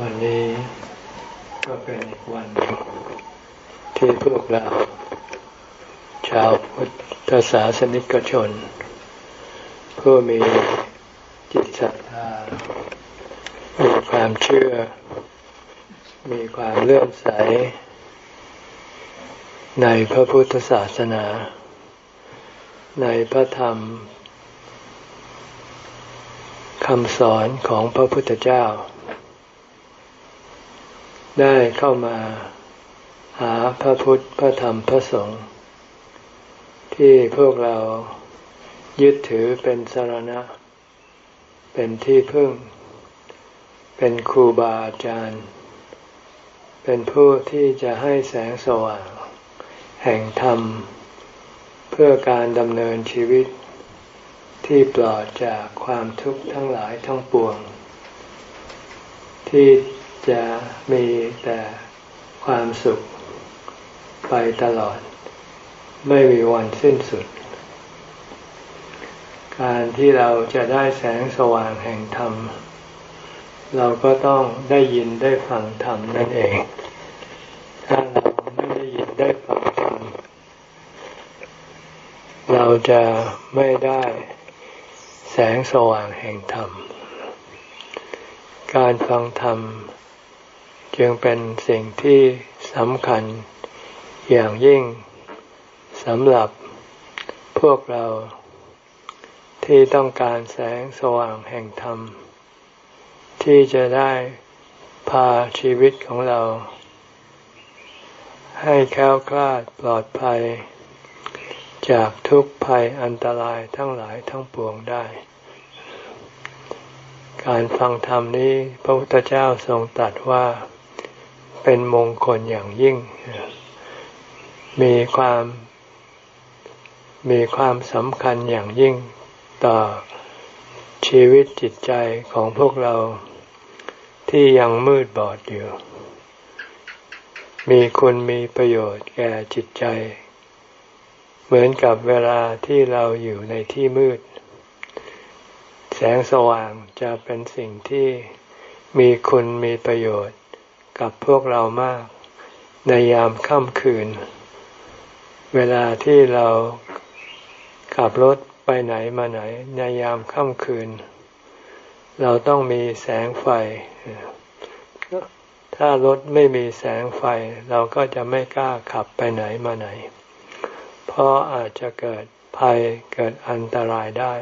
วันนี้ก็เป็นอีกวัน ที่พวกเรา ชาวพุทธศาสนิกชน ผู้มีจิตศรัทธา มีความเชื่อ มีความเลื่อมใส ในพระพุทธศาสนา ในพระธรรมคำสอนของพระพุทธเจ้า ได้เข้ามาหาพระพุทธพระธรรมพระสงฆ์ที่พวกเรายึดถือเป็นสารณะ เป็นที่พึ่ง เป็นครูบาอาจารย์ เป็นผู้ที่จะให้แสงสว่าง แห่งธรรม เพื่อการดำเนินชีวิต ที่ปลอดจากความทุกข์ทั้งหลายทั้งปวง ที่ จะมีแต่ความสุขไปตลอด ไม่มีวันสิ้นสุด การที่เราจะได้แสงสว่างแห่งธรรม เราก็ต้องได้ยินได้ฟังธรรมนั่นเอง ถ้าเราไม่ได้ยินได้ฟังธรรมเราจะไม่ได้แสงสว่างแห่งธรรม การฟังธรรม จึงเป็นสิ่งที่สำคัญอย่างยิ่งสำหรับพวกเราที่ต้องการแสงสว่างแห่งธรรม ที่จะได้พาชีวิตของเรา ให้แค้วคลาดปลอดภัย จากทุกภัยอันตรายทั้งหลายทั้งปวงได้ การฟังธรรมนี้พระพุทธเจ้าทรงตรัสว่า เป็นมงคลอย่างยิ่ง มีความมีความสำคัญอย่างยิ่งต่อชีวิตจิตใจของพวกเราที่ยังมืดบอดอยู่ มีคุณมีประโยชน์แก่จิตใจ เหมือนกับเวลาที่เราอยู่ในที่มืด แสงสว่างจะเป็นสิ่งที่มีคุณมีประโยชน์ กับพวกเรามาก ในยามค่ำคืน เวลาที่เราขับรถไปไหนมาไหน ในยามค่ำคืน เราต้องมีแสงไฟ ถ้ารถไม่มีแสงไฟ เราก็จะไม่กล้าขับไปไหนมาไหน เพราะอาจจะเกิดภัยเกิดอันตรายได้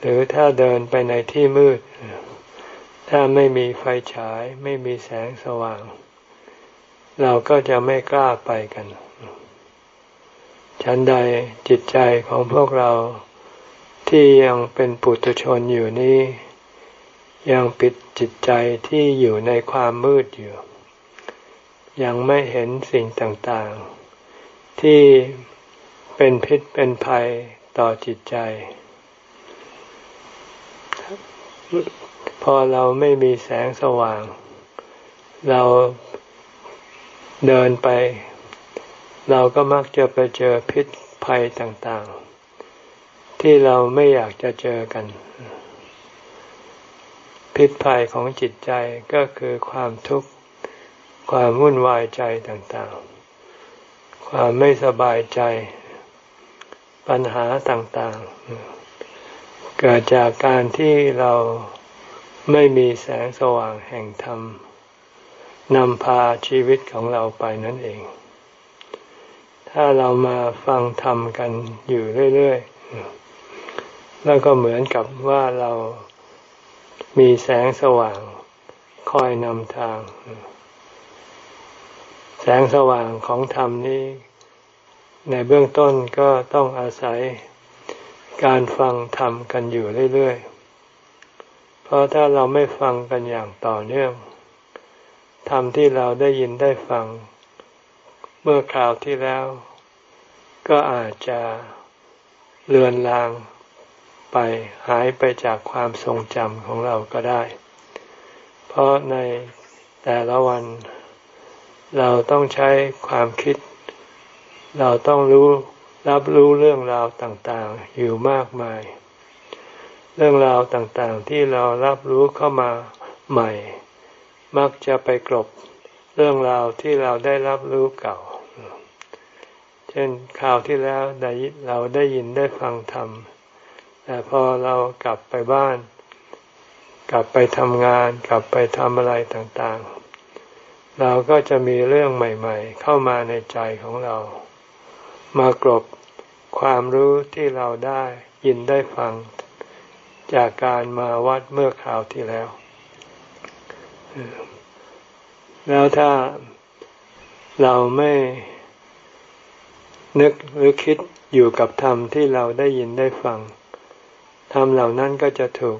หรือถ้าเดินไปในที่มืด ถ้าไม่มีไฟฉายไม่มีแสงสว่าง เราก็จะไม่กล้าไปกัน ฉันใดจิตใจของพวกเราที่ยังเป็นปุถุชนอยู่นี้ ยังปิดจิตใจที่อยู่ในความมืดอยู่ ยังไม่เห็นสิ่งต่างๆ ที่เป็นพิษเป็นภัยต่อจิตใจ พอเราไม่มีแสงสว่าง เราเดินไป เราก็มักจะไปเจอพิษภัยต่างๆ ที่เราไม่อยากจะเจอกัน พิษภัยของจิตใจก็คือความทุกข์ความวุ่นวายใจต่างๆ ความไม่สบายใจ ปัญหาต่างๆ เกิดจากการที่เรา ไม่มีแสงสว่างแห่งธรรมนำพาชีวิตของเราไปนั่นเอง ถ้าเรามาฟังธรรมกันอยู่เรื่อยๆ แล้วก็เหมือนกับว่าเรามีแสงสว่างคอยนำทาง แสงสว่างของธรรมนี้ ในเบื้องต้นก็ต้องอาศัยการฟังธรรมกันอยู่เรื่อยๆ เพราะถ้าเราไม่ฟังกันอย่างต่อเนื่องธรรมที่เราได้ยินได้ฟัง เมื่อคราวที่แล้ว ก็อาจจะเลือนลางไปหายไปจากความทรงจำของเราก็ได้ เพราะในแต่ละวัน เราต้องใช้ความคิด เราต้องรู้รับรู้เรื่องราวต่างๆ อยู่มากมาย เรื่องราวต่างๆที่เรารับรู้เข้ามาใหม่ มักจะไปกลบเรื่องราวที่เราได้รับรู้เก่า เช่นข่าวที่แล้วได้เราได้ยินได้ฟังธรรม แต่พอเรากลับไปบ้าน กลับไปทำงานกลับไปทำอะไรต่างๆ เราก็จะมีเรื่องใหม่ ๆ เข้ามาในใจของเรา มากรบความรู้ที่เราได้ยินได้ฟัง จากการมาวัดเมื่อคราวที่แล้ว แล้วถ้าเราไม่นึกหรือคิดอยู่กับธรรมที่เราได้ยินได้ฟัง ธรรมเหล่านั้นก็จะถูก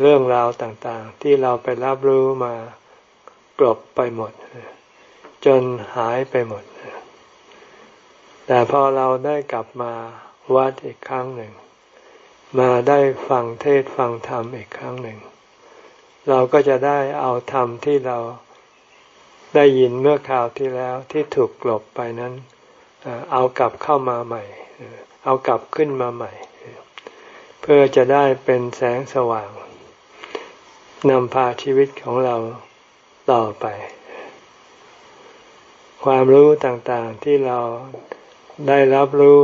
เรื่องราวต่างๆ ที่เราไปรับรู้มากลบไปหมด จนหายไปหมด แต่พอเราได้กลับมาวัดอีกครั้งหนึ่ง มาได้ฟังเทศฟังธรรมอีกครั้งหนึ่ง เราก็จะได้เอาธรรมที่เราได้ยินเมื่อคราวที่แล้วที่ถูกกลบไปนั้น เอากลับเข้ามาใหม่ เอากลับขึ้นมาใหม่ เพื่อจะได้เป็นแสงสว่างนำพาชีวิตของเราต่อไป ความรู้ต่างๆที่เราได้รับรู้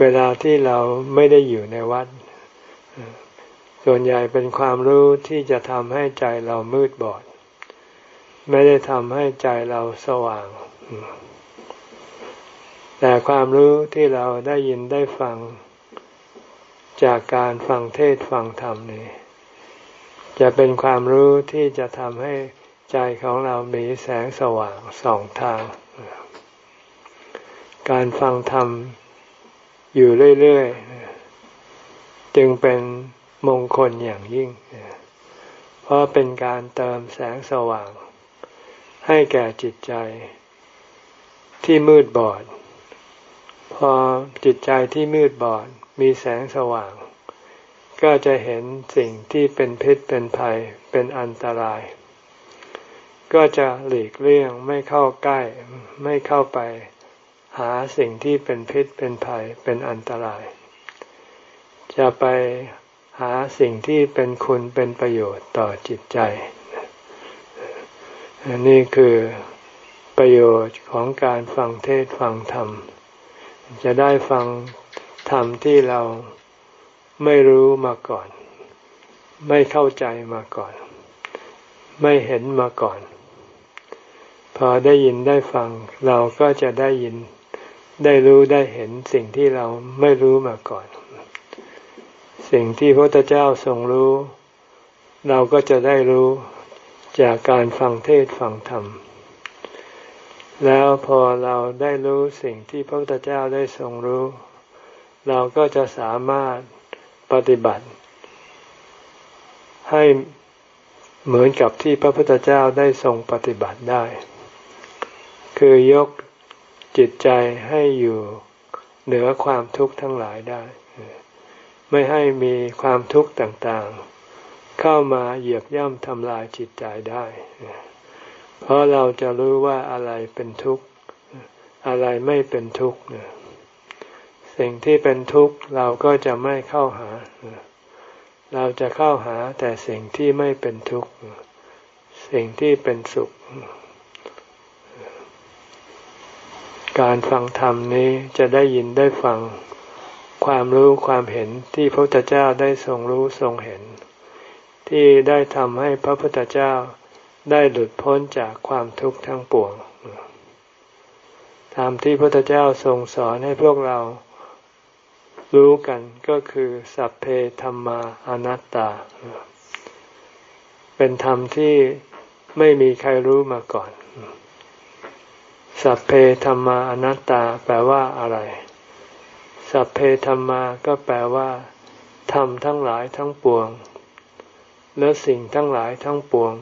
เวลาที่เราไม่ได้อยู่ในวัด ส่วนใหญ่เป็นความรู้ที่จะทำให้ใจเรามืดบอด ไม่ได้ทำให้ใจเราสว่าง แต่ความรู้ที่เราได้ยินได้ฟัง จากการฟังเทศฟังธรรมนี่จะเป็นความรู้ที่จะทำให้ใจของเรามีแสงสว่างสองทาง การฟังธรรม อยู่เรื่อยๆ จึงเป็นมงคลอย่างยิ่ง เพราะเป็นการเติมแสงสว่าง ให้แก่จิตใจ ที่มืดบอด พอจิตใจที่มืดบอดมีแสงสว่าง ก็จะเห็นสิ่งที่เป็นพิษเป็นภัยเป็นอันตราย ก็จะหลีกเลี่ยงไม่เข้าใกล้ไม่เข้าไป หาสิ่งที่เป็นพิษเป็นภัยเป็นอันตราย จะไปหาสิ่งที่เป็นคุณเป็นประโยชน์ต่อจิตใจ นี่คือประโยชน์ของการฟังเทศฟังธรรม จะได้ฟังธรรมที่เราไม่รู้มาก่อน ไม่เข้าใจมาก่อน ไม่เห็นมาก่อน พอได้ยินได้ฟังเราก็จะได้ยิน ได้รู้ได้เห็นสิ่งที่เราไม่รู้มาก่อน สิ่งที่พระพุทธเจ้าทรงรู้ เราก็จะได้รู้จากการฟังเทศฟังธรรม แล้วพอเราได้รู้สิ่งที่พระพุทธเจ้าได้ทรงรู้ เราก็จะสามารถปฏิบัติ ให้เหมือนกับที่พระพุทธเจ้าได้ทรงปฏิบัติได้ คือยก จิตใจให้อยู่เหนือความทุกข์ทั้งหลายได้ ไม่ให้มีความทุกข์ต่างๆ เข้ามาเหยียบย่ำทำลายจิตใจได้ เพราะเราจะรู้ว่าอะไรเป็นทุกข์ อะไรไม่เป็นทุกข์สิ่งที่เป็นทุกข์เราก็จะไม่เข้าหา เราจะเข้าหาแต่สิ่งที่ไม่เป็นทุกข์ สิ่งที่เป็นสุข การฟังธรรมนี้จะได้ยินได้ฟังความรู้ความเห็นที่พระพุทธเจ้าได้ทรงรู้ทรงเห็น ที่ได้ทำให้พระพุทธเจ้าได้หลุดพ้นจากความทุกข์ทั้งปวงธรรมที่พระพุทธเจ้าทรงสอนให้พวกเรารู้กันก็คือสัพเพธรรมาอนัตตา เป็นธรรมที่ไม่มีใครรู้มาก่อน สัพเพธรรมาอนัตตาแปลว่าอะไร สัพเพธรรมาก็แปลว่าธรรมทั้งหลายทั้งปวง และสิ่งทั้งหลายทั้งปวง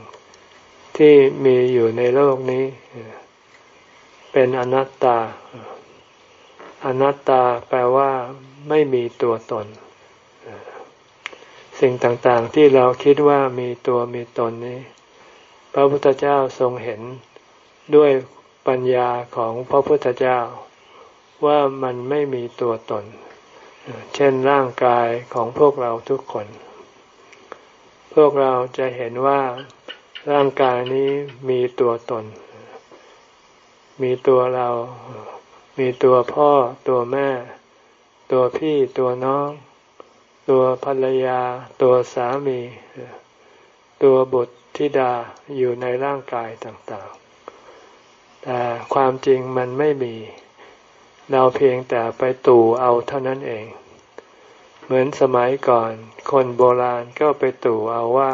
ที่มีอยู่ในโลกนี้ เป็นอนัตตา อนัตตาแปลว่า ไม่มีตัวตน สิ่งต่างๆที่เราคิดว่ามีตัวมีตนนี้ พระพุทธเจ้าทรงเห็นด้วย ปัญญาของพระพุทธเจ้า ว่ามันไม่มีตัวตน เช่นร่างกายของพวกเราทุกคน พวกเราจะเห็นว่าร่างกายนี้มีตัวตน มีตัวเรา มีตัวพ่อ ตัวแม่ ตัวพี่ตัวน้อง ตัวภรรยา ตัวสามี ตัวบุตรธิดาอยู่ในร่างกายต่างๆ แต่ความจริงมันไม่มี เราเพียงแต่ไปตู่เอาเท่านั้นเอง เหมือนสมัยก่อน คนโบราณก็ไปตู่เอาว่า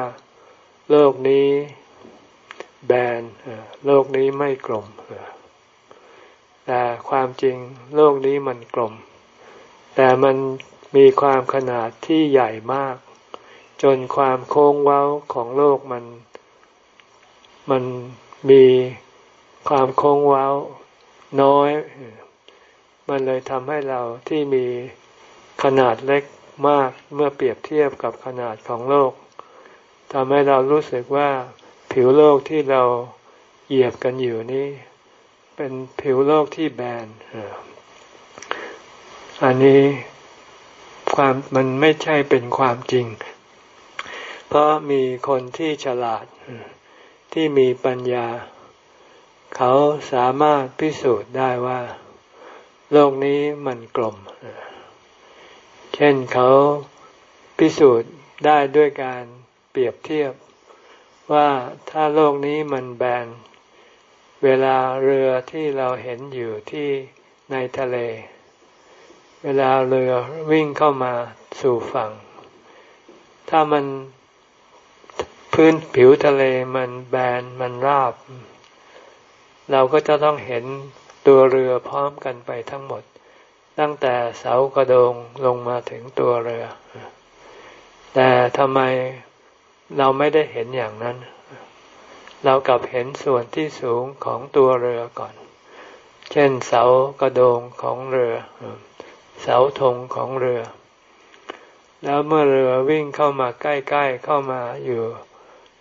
โลกนี้แบนโลกนี้ไม่กลมแต่ความจริงโลกนี้มันกลม แต่มันมีความขนาดที่ใหญ่มาก จนความโค้งเว้าของโลกมัน มันมี ความโค้งเว้าน้อย มันเลยทำให้เราที่มีขนาดเล็กมากเมื่อเปรียบเทียบกับขนาดของโลกทำให้เรารู้สึกว่าผิวโลกที่เราเหยียบกันอยู่นี้ เป็นผิวโลกที่แบนอันนี้ความมันไม่ใช่เป็นความจริง เพราะมีคนที่ฉลาดที่มีปัญญา เขาสามารถพิสูจน์ได้ว่า โลกนี้มันกลม เช่นเขาพิสูจน์ได้ด้วยการเปรียบเทียบ ว่าถ้าโลกนี้มันแบน เวลาเรือที่เราเห็นอยู่ที่ในทะเล เวลาเรือวิ่งเข้ามาสู่ฝั่ง ถ้ามันพื้นผิวทะเลมันแบนมันราบ เราก็จะต้องเห็นตัวเรือพร้อมกันไปทั้งหมด ตั้งแต่เสากระโดงลงมาถึงตัวเรือ แต่ทำไมเราไม่ได้เห็นอย่างนั้น เรากลับเห็นส่วนที่สูงของตัวเรือก่อน เช่นเสากระโดงของเรือ เสาธงของเรือ แล้วเมื่อเรือวิ่งเข้ามาใกล้ ๆ เข้ามาอยู่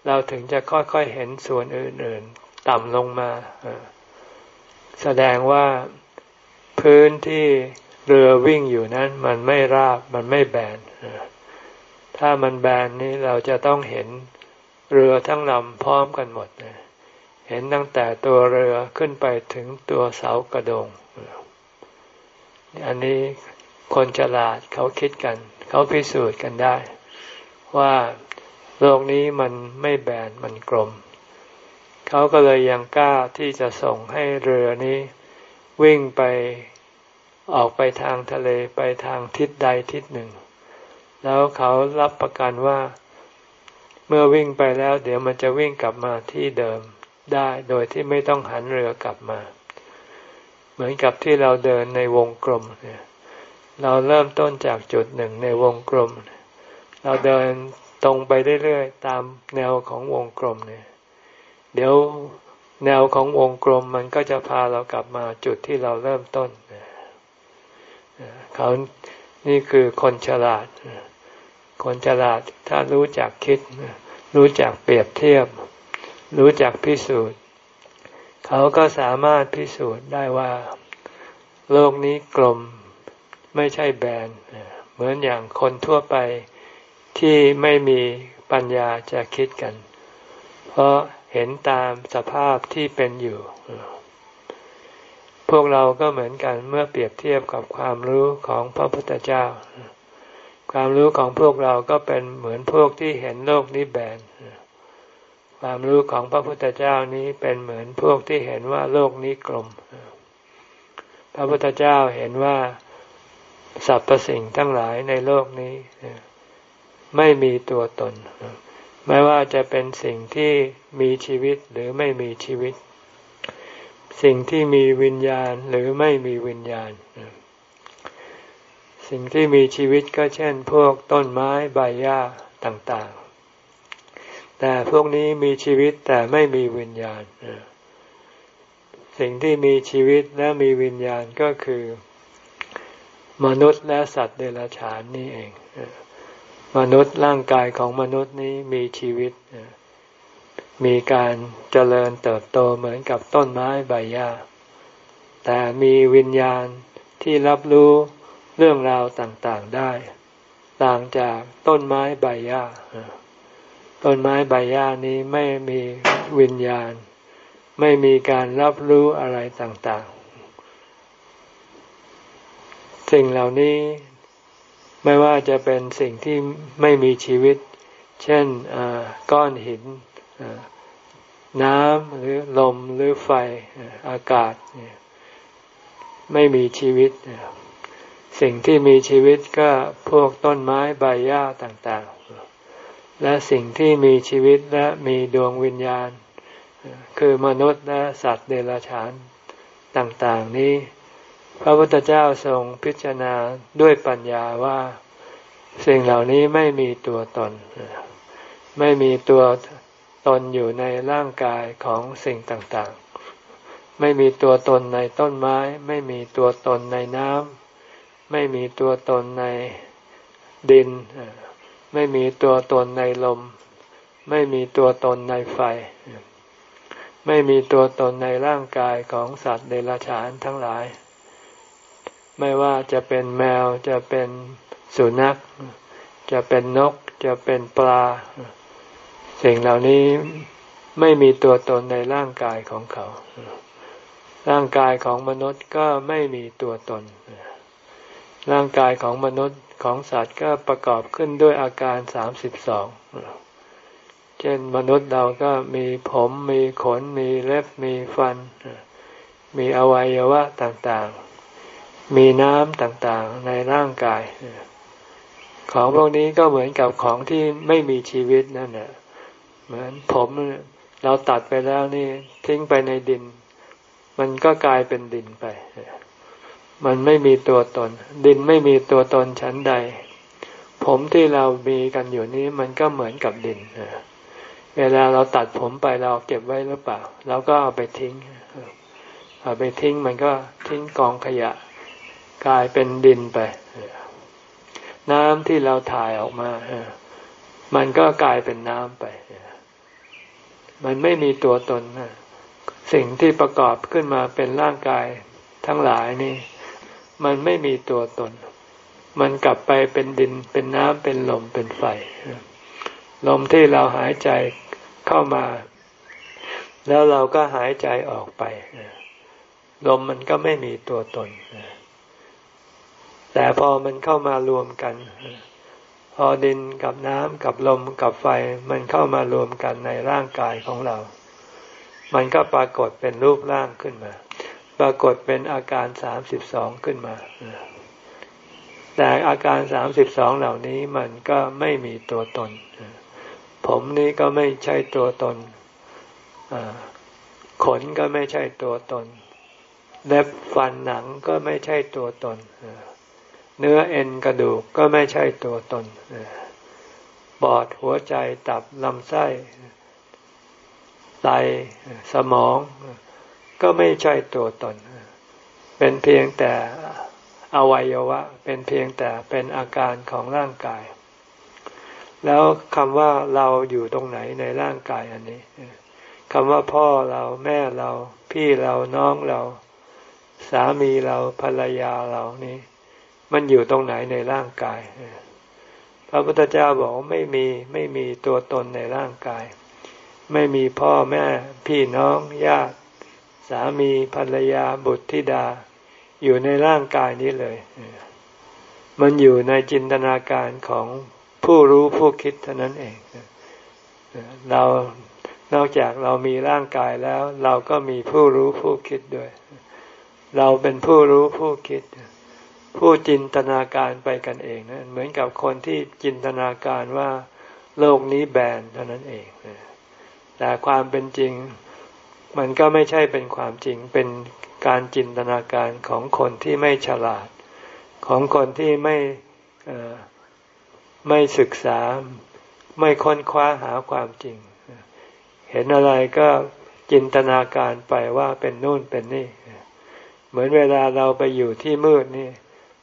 เราถึงจะค่อยๆเห็นส่วนอื่นๆ ต่ำลงมา แสดงว่าพื้นที่เรือวิ่งอยู่นั้น มันไม่ราบมันไม่แบนถ้ามันแบนนี้เราจะต้องเห็นเรือทั้งลำพร้อมกันหมดเห็นตั้งแต่ตัวเรือขึ้นไปถึงตัวเสากระโดง อันนี้คนฉลาดเขาคิดกัน เขาพิสูจน์กันได้ ว่าโลกนี้มันไม่แบนมันกลม เขาก็เลยยังกล้าที่จะส่งให้เรือนี้ วิ่งไปออกไปทางทะเลไปทางทิศใดทิศหนึ่ง แล้วเขารับประกันว่า เมื่อวิ่งไปแล้ว เดี๋ยวมันจะวิ่งกลับมาที่เดิมได้โดยที่ไม่ต้องหันเรือกลับมา เหมือนกับที่เราเดินในวงกลมเนี่ยเราเริ่มต้นจากจุดหนึ่งในวงกลม เราเดินตรงไปเรื่อยๆตามแนวของวงกลมเนี่ย เดี๋ยวแนวของวงกลมมันก็จะพาเรากลับมาจุดที่เราเริ่มต้นเขานี่คือคนฉลาด คนฉลาดถ้ารู้จักคิด รู้จักเปรียบเทียบ รู้จักพิสูจน์ เขาก็สามารถพิสูจน์ได้ว่า โลกนี้กลมไม่ใช่แบนเหมือนอย่างคนทั่วไปที่ไม่มีปัญญาจะคิดกัน เพราะ เห็นตามสภาพที่เป็นอยู่ พวกเราก็เหมือนกันเมื่อเปรียบเทียบกับความรู้ของพระพุทธเจ้า ความรู้ของพวกเราก็เป็นเหมือนพวกที่เห็นโลกนี้แบนความรู้ของพระพุทธเจ้านี้เป็นเหมือนพวกที่เห็นว่าโลกนี้กลม พระพุทธเจ้าเห็นว่าสรรพสิ่งทั้งหลายในโลกนี้ ไม่มีตัวตน ไม่ว่าจะเป็นสิ่งที่มีชีวิตหรือไม่มีชีวิต สิ่งที่มีวิญญาณหรือไม่มีวิญญาณ สิ่งที่มีชีวิตก็เช่น พวกต้นไม้ใบหญ้าต่างๆ แต่พวกนี้มีชีวิตแต่ไม่มีวิญญาณ สิ่งที่มีชีวิตและมีวิญญาณก็คือ มนุษย์และสัตว์เดรัจฉานนี่เอง มนุษย์ร่างกายของมนุษย์นี้มีชีวิต มีการเจริญเติบโตเหมือนกับต้นไม้ใบหญ้า แต่มีวิญญาณที่รับรู้เรื่องราวต่างๆได้ ต่างจากต้นไม้ใบหญ้า ต้นไม้ใบหญ้านี้ไม่มีวิญญาณ ไม่มีการรับรู้อะไรต่างๆ สิ่งเหล่านี้ ไม่ว่าจะเป็นสิ่งที่ไม่มีชีวิต เช่นก้อนหินน้ำหรือลมหรือไฟอากาศไม่มีชีวิต สิ่งที่มีชีวิตก็พวกต้นไม้ใบหญ้าต่างๆ และสิ่งที่มีชีวิตและมีดวงวิญญาณ คือมนุษย์และสัตว์เดรัจฉานต่างๆนี้ พระพุทธเจ้าทรงพิจารณาด้วยปัญญาว่าสิ่งเหล่านี้ไม่มีตัวตน ไม่มีตัวตนอยู่ในร่างกายของสิ่งต่างๆ ไม่มีตัวตนในต้นไม้ ไม่มีตัวตนในน้ำไม่มีตัวตนในดิน ไม่มีตัวตนในลม ไม่มีตัวตนในไฟ ไม่มีตัวตนในร่างกายของสัตว์เดรัจฉานทั้งหลาย ไม่ว่าจะเป็นแมวจะเป็นสุนัข จะเป็นนก จะเป็นปลา สิ่งเหล่านี้ไม่มีตัวตนในร่างกายของเขา ร่างกายของมนุษย์ก็ไม่มีตัวตน ร่างกายของมนุษย์ของสัตว์ก็ประกอบขึ้นด้วยอาการสามสิบสองเช่นมนุษย์เราก็มีผมมีขนมีเล็บมีฟัน มีอวัยวะต่างๆ มีน้ำต่างๆในร่างกาย ของพวกนี้ก็เหมือนกับของที่ไม่มีชีวิตนั่นแหละเหมือนผมเราตัดไปแล้วนี่ทิ้งไปในดิน มันก็กลายเป็นดินไป มันไม่มีตัวตน ดินไม่มีตัวตนชั้นใด ผมที่เรามีกันอยู่นี้มันก็เหมือนกับดินเวลาเราตัดผมไปเราเก็บไว้หรือเปล่าเราก็เอาไปทิ้งเอาไปทิ้งมันก็ทิ้งกองขยะ กลายเป็นดินไป น้ำที่เราถ่ายออกมามันก็กลายเป็นน้ำไป มันไม่มีตัวตน สิ่งที่ประกอบขึ้นมาเป็นร่างกายทั้งหลายนี่ มันไม่มีตัวตน มันกลับไปเป็นดินเป็นน้ำเป็นลมเป็นไฟ ลมที่เราหายใจเข้ามา แล้วเราก็หายใจออกไป ลมมันก็ไม่มีตัวตน แต่พอมันเข้ามารวมกัน พอดินกับน้ำกับลมกับไฟมันเข้ามารวมกันในร่างกายของเรา มันก็ปรากฏเป็นรูปร่างขึ้นมา ปรากฏเป็นอาการสามสิบสองขึ้นมา แต่อาการสามสิบสองเหล่านี้มันก็ไม่มีตัวตน ผมนี้ก็ไม่ใช่ตัวตน ขนก็ไม่ใช่ตัวตน เล็บฟันหนังก็ไม่ใช่ตัวตนเเนื้อเอ็นกระดูกก็ไม่ใช่ตัวตนปอดหัวใจตับลำไส้ไตสมอง ก็ไม่ใช่ตัวตน เป็นเพียงแต่อวัยวะ เป็นเพียงแต่เป็นอาการของร่างกาย แล้วคำว่าเราอยู่ตรงไหนในร่างกายอันนี้คำว่าพ่อเราแม่เรา พี่เราน้องเรา สามีเราภรรยาเรานี่ มันอยู่ตรงไหนในร่างกาย พระพุทธเจ้าบอกไม่มีไม่มีตัวตนในร่างกาย ไม่มีพ่อแม่พี่น้องญาติ สามีภรรยาบุตรธิดา อยู่ในร่างกายนี้เลย มันอยู่ในจินตนาการของผู้รู้ผู้คิดเท่านั้นเองเรานอกจากเรามีร่างกายแล้ว เราก็มีผู้รู้ผู้คิดด้วย เราเป็นผู้รู้ผู้คิด ผู้จินตนาการไปกันเองนะเหมือนกับคนที่จินตนาการว่าโลกนี้แบนเท่านั้นเอง แต่ความเป็นจริงมันก็ไม่ใช่เป็นความจริง เป็นการจินตนาการของคนที่ไม่ฉลาด ของคนที่ไม่ไม่ศึกษา ไม่ค้นคว้าหาความจริง เห็นอะไรก็จินตนาการไปว่าเป็นนู่นเป็นนี่ เหมือนเวลาเราไปอยู่ที่มืดนี่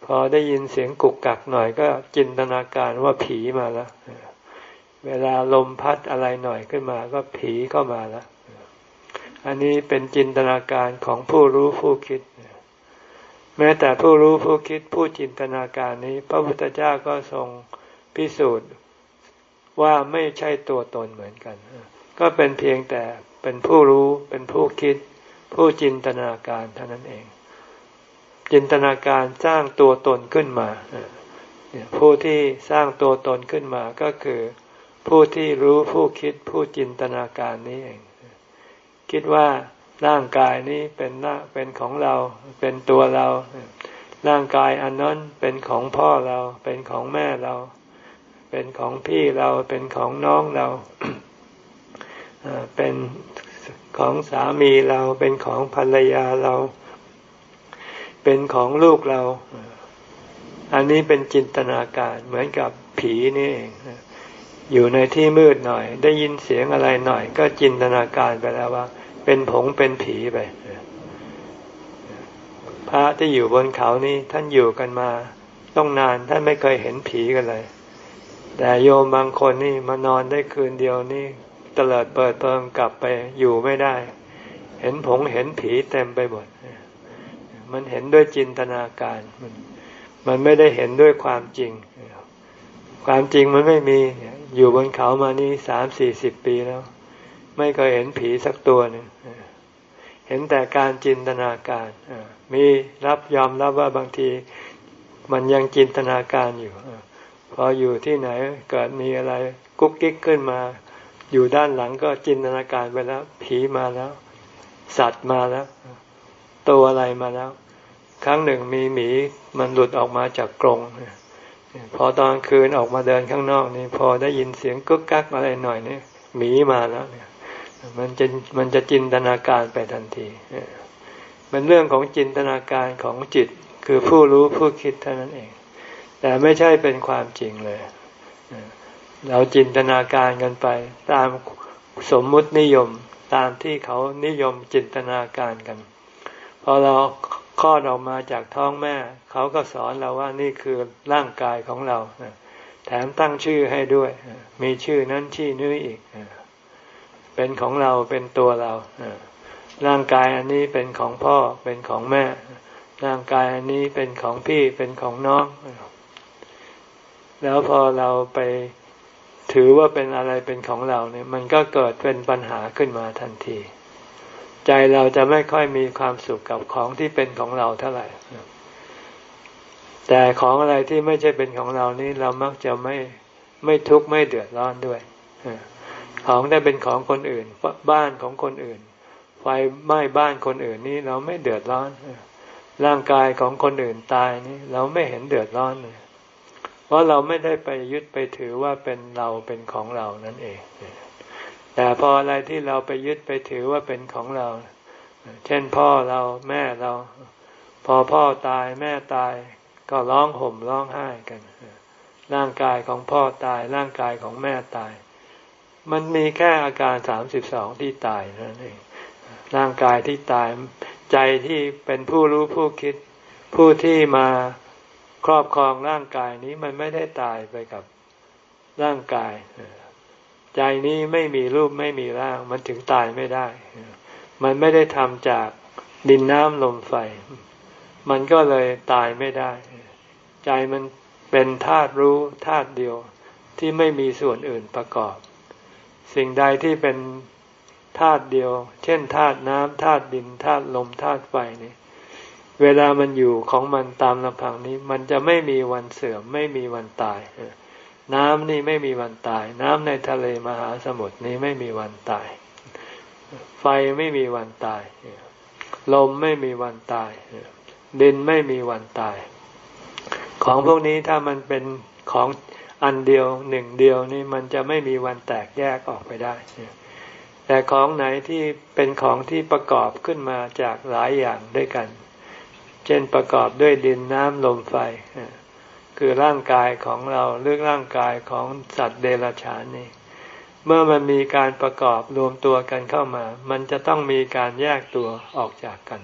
พอได้ยินเสียงกุกกักหน่อยก็จินตนาการว่าผีมาแล้วเวลาลมพัดอะไรหน่อยขึ้นมาก็ผีเข้ามาแล้วอันนี้เป็นจินตนาการของผู้รู้ผู้คิด แม้แต่ผู้รู้ผู้คิดผู้จินตนาการนี้ พระพุทธเจ้าก็ทรงพิสูจน์ว่าไม่ใช่ตัวตนเหมือนกัน ก็เป็นเพียงแต่เป็นผู้รู้เป็นผู้คิด ผู้จินตนาการเท่านั้นเอง จินตนาการสร้างตัวตนขึ้นมา ผู้ที่สร้างตัวตนขึ้นมาก็คือ ผู้ที่รู้ผู้คิดผู้จินตนาการนี้เอง คิดว่าร่างกายนี้เป็นหน้าเป็นของเรา เป็นตัวเรา ร่างกายอันนั้นเป็นของพ่อเรา เป็นของแม่เรา เป็นของพี่เรา เป็นของน้องเรา เป็นของสามีเรา เป็นของภรรยาเรา เป็นของลูกเรา อันนี้เป็นจินตนาการเหมือนกับผีนี่เองอยู่ในที่มืดหน่อย ได้ยินเสียงอะไรหน่อย ก็จินตนาการไปแล้วว่า เป็นผงเป็นผีไปพระที่อยู่บนเขานี่ท่านอยู่กันมา ต้องนานท่านไม่เคยเห็นผีกันเลย แต่โยมบางคนนี่มานอนได้คืนเดียวนี่ตลิดเปิดเปิงกลับไปอยู่ไม่ได้ เห็นผงเห็นผีเต็มไปหมด มันเห็นด้วยจินตนาการ มันมันไม่ได้เห็นด้วยความจริง ความจริงมันไม่มี อยู่บนเขามานี่สามสี่สิบปีแล้ว ไม่เคยเห็นผีสักตัวหนึ่งเห็นแต่การจินตนาการมีรับยอมรับว่าบางทีมันยังจินตนาการอยู่พออยู่ที่ไหนเกิดมีอะไรกุ๊กกิ๊กขึ้นมา อยู่ด้านหลังก็จินตนาการไปแล้ว ผีมาแล้ว สัตว์มาแล้ว ตัวอะไรมาแล้ว ครั้งหนึ่งมีหมีมันหลุดออกมาจากกรงพอตอนคืนออกมาเดินข้างนอกนี่พอได้ยินเสียงกุ๊กกักอะไรหน่อยนี่หมีมาแล้วเนี่ยมันจะมันจะจินตนาการไปทันทีมันเรื่องของจินตนาการของจิตคือผู้รู้ผู้คิดเท่านั้นเอง แต่ไม่ใช่เป็นความจริงเลย เราจินตนาการกันไป ตามสมมุตินิยมตามที่เขานิยมจินตนาการกัน อเราคลอดออกมาจากท้องแม่ เขาก็สอนเราว่านี่คือร่างกายของเรา แถมตั้งชื่อให้ด้วย มีชื่อนั้นชื่อนี้อีก เป็นของเราเป็นตัวเรา ร่างกายอันนี้เป็นของพ่อเป็นของแม่ ร่างกายอันนี้เป็นของพี่เป็นของน้อง แล้วพอเราไปถือว่าเป็นอะไรเป็นของเราเนี่ย มันก็เกิดเป็นปัญหาขึ้นมาทันที ใจเราจะไม่ค่อยมีความสุขกับของที่เป็นของเราเท่าไหร่ แต่ของอะไรที่ไม่ใช่เป็นของเรานี่เรามักจะไม่ไม่ทุกข์ไม่เดือดร้อนด้วยของได้เป็นของคนอื่น บ้านของคนอื่น ไฟไหม้บ้านคนอื่นนี่เราไม่เดือดร้อนร่างกายของคนอื่นตายนี่เราไม่เห็นเดือดร้อนเลยเพราะเราไม่ได้ไปยึดไปถือว่าเป็นเราเป็นของเรานั่นเอง แต่พออะไรที่เราไปยึดไปถือว่าเป็นของเรา เช่นพ่อเราแม่เรา พอพ่อตายแม่ตายก็ร้องห่มร้องไห้กัน ร่างกายของพ่อตายร่างกายของแม่ตาย มันมีแค่อาการสามสิบสองที่ตายนั่นเองร่างกายที่ตายใจที่เป็นผู้รู้ผู้คิด ผู้ที่มาครอบครองร่างกายนี้มันไม่ได้ตายไปกับร่างกาย ใจนี้ไม่มีรูปไม่มีร่าง มันถึงตายไม่ได้ มันไม่ได้ทำจากดินน้ำลมไฟ มันก็เลยตายไม่ได้ ใจมันเป็นธาตุรู้ธาตุเดียวที่ไม่มีส่วนอื่นประกอบ สิ่งใดที่เป็นธาตุเดียว เช่นธาตุน้ำธาตุดินธาตุลมธาตุไฟนี่เวลามันอยู่ของมันตามลำพังนี้ มันจะไม่มีวันเสื่อมไม่มีวันตาย น้ำนี่ไม่มีวันตาย น้ำในทะเลมหาสมุทรนี้ไม่มีวันตาย ไฟไม่มีวันตาย ลมไม่มีวันตาย ดินไม่มีวันตาย ของพวกนี้ถ้ามันเป็นของอันเดียวหนึ่งเดียวนี่มันจะไม่มีวันแตกแยกออกไปได้ แต่ของไหนที่เป็นของที่ประกอบขึ้นมาจากหลายอย่างด้วยกัน เช่นประกอบด้วยดินน้ำลมไฟ คือร่างกายของเราหรือร่างกายของสัตว์เดรัจฉานนี่เมื่อมันมีการประกอบรวมตัวกันเข้ามา มันจะต้องมีการแยกตัวออกจากกัน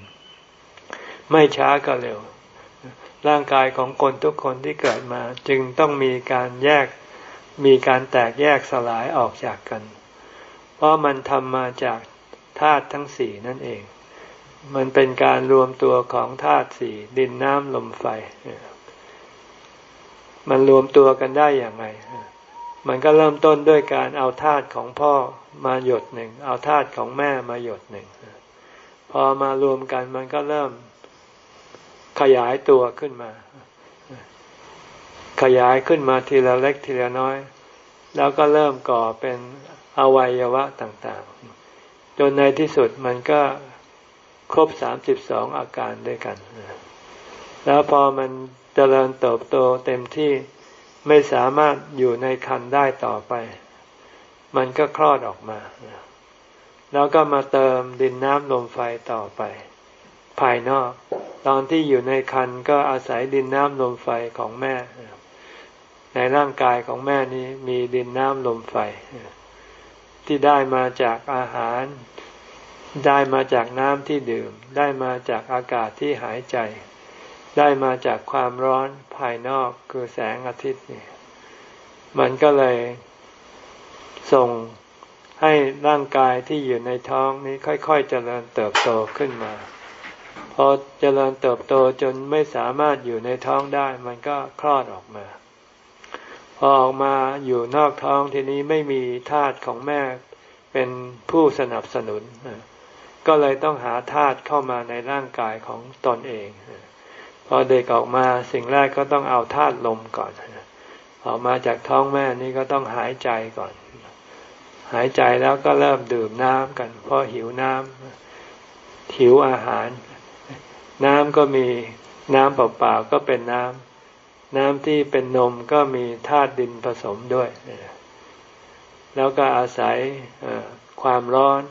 ไม่ช้าก็เร็ว ร่างกายของคนทุกคนที่เกิดมา จึงต้องมีการแยกมีการแตกแยกสลายออกจากกัน เพราะมันทำมาจากธาตุทั้งสี่นั่นเอง มันเป็นการรวมตัวของธาตุสี่ดินน้ำลมไฟ มันรวมตัวกันได้อย่างไรมันก็เริ่มต้นด้วยการเอาธาตุของพ่อมาหยดหนึ่ง เอาธาตุของแม่มาหยดหนึ่ง พอมารวมกันมันก็เริ่มขยายตัวขึ้นมา ขยายขึ้นมาทีละเล็กทีละน้อย แล้วก็เริ่มก่อเป็นอวัยวะต่างๆ จนในที่สุดมันก็ครบสามสิบสองอาการด้วยกัน แล้วพอมัน เจริญเติบโตเต็มที่ไม่สามารถอยู่ในคันได้ต่อไป มันก็คลอดออกมา แล้วก็มาเติมดินน้ำลมไฟต่อไป ภายนอก ตอนที่อยู่ในคันก็อาศัยดินน้ำลมไฟของแม่ ในร่างกายของแม่นี้มีดินน้ำลมไฟ ที่ได้มาจากอาหาร ได้มาจากน้ำที่ดื่ม ได้มาจากอากาศที่หายใจ ได้มาจากความร้อนภายนอกคือแสงอาทิตย์นี่มันก็เลยส่งให้ร่างกายที่อยู่ในท้องนี้ค่อยๆเจริญเติบโตขึ้นมา พอเจริญเติบโตจนไม่สามารถอยู่ในท้องได้ มันก็คลอดออกมา พอออกมาอยู่นอกท้องทีนี้ไม่มีธาตุของแม่เป็นผู้สนับสนุน ก็เลยต้องหาธาตุเข้ามาในร่างกายของตนเอง พอเด็กออกมาสิ่งแรกก็ต้องเอาธาตุลมก่อน ออกมาจากท้องแม่นี่ก็ต้องหายใจก่อน หายใจแล้วก็เริ่มดื่มน้ำกัน เพราะหิวน้ำหิวอาหาร น้ำก็มีน้ำเปล่าๆก็เป็นน้ำน้ำที่เป็นนมก็มีธาตุดินผสมด้วย แล้วก็อาศัยความร้อน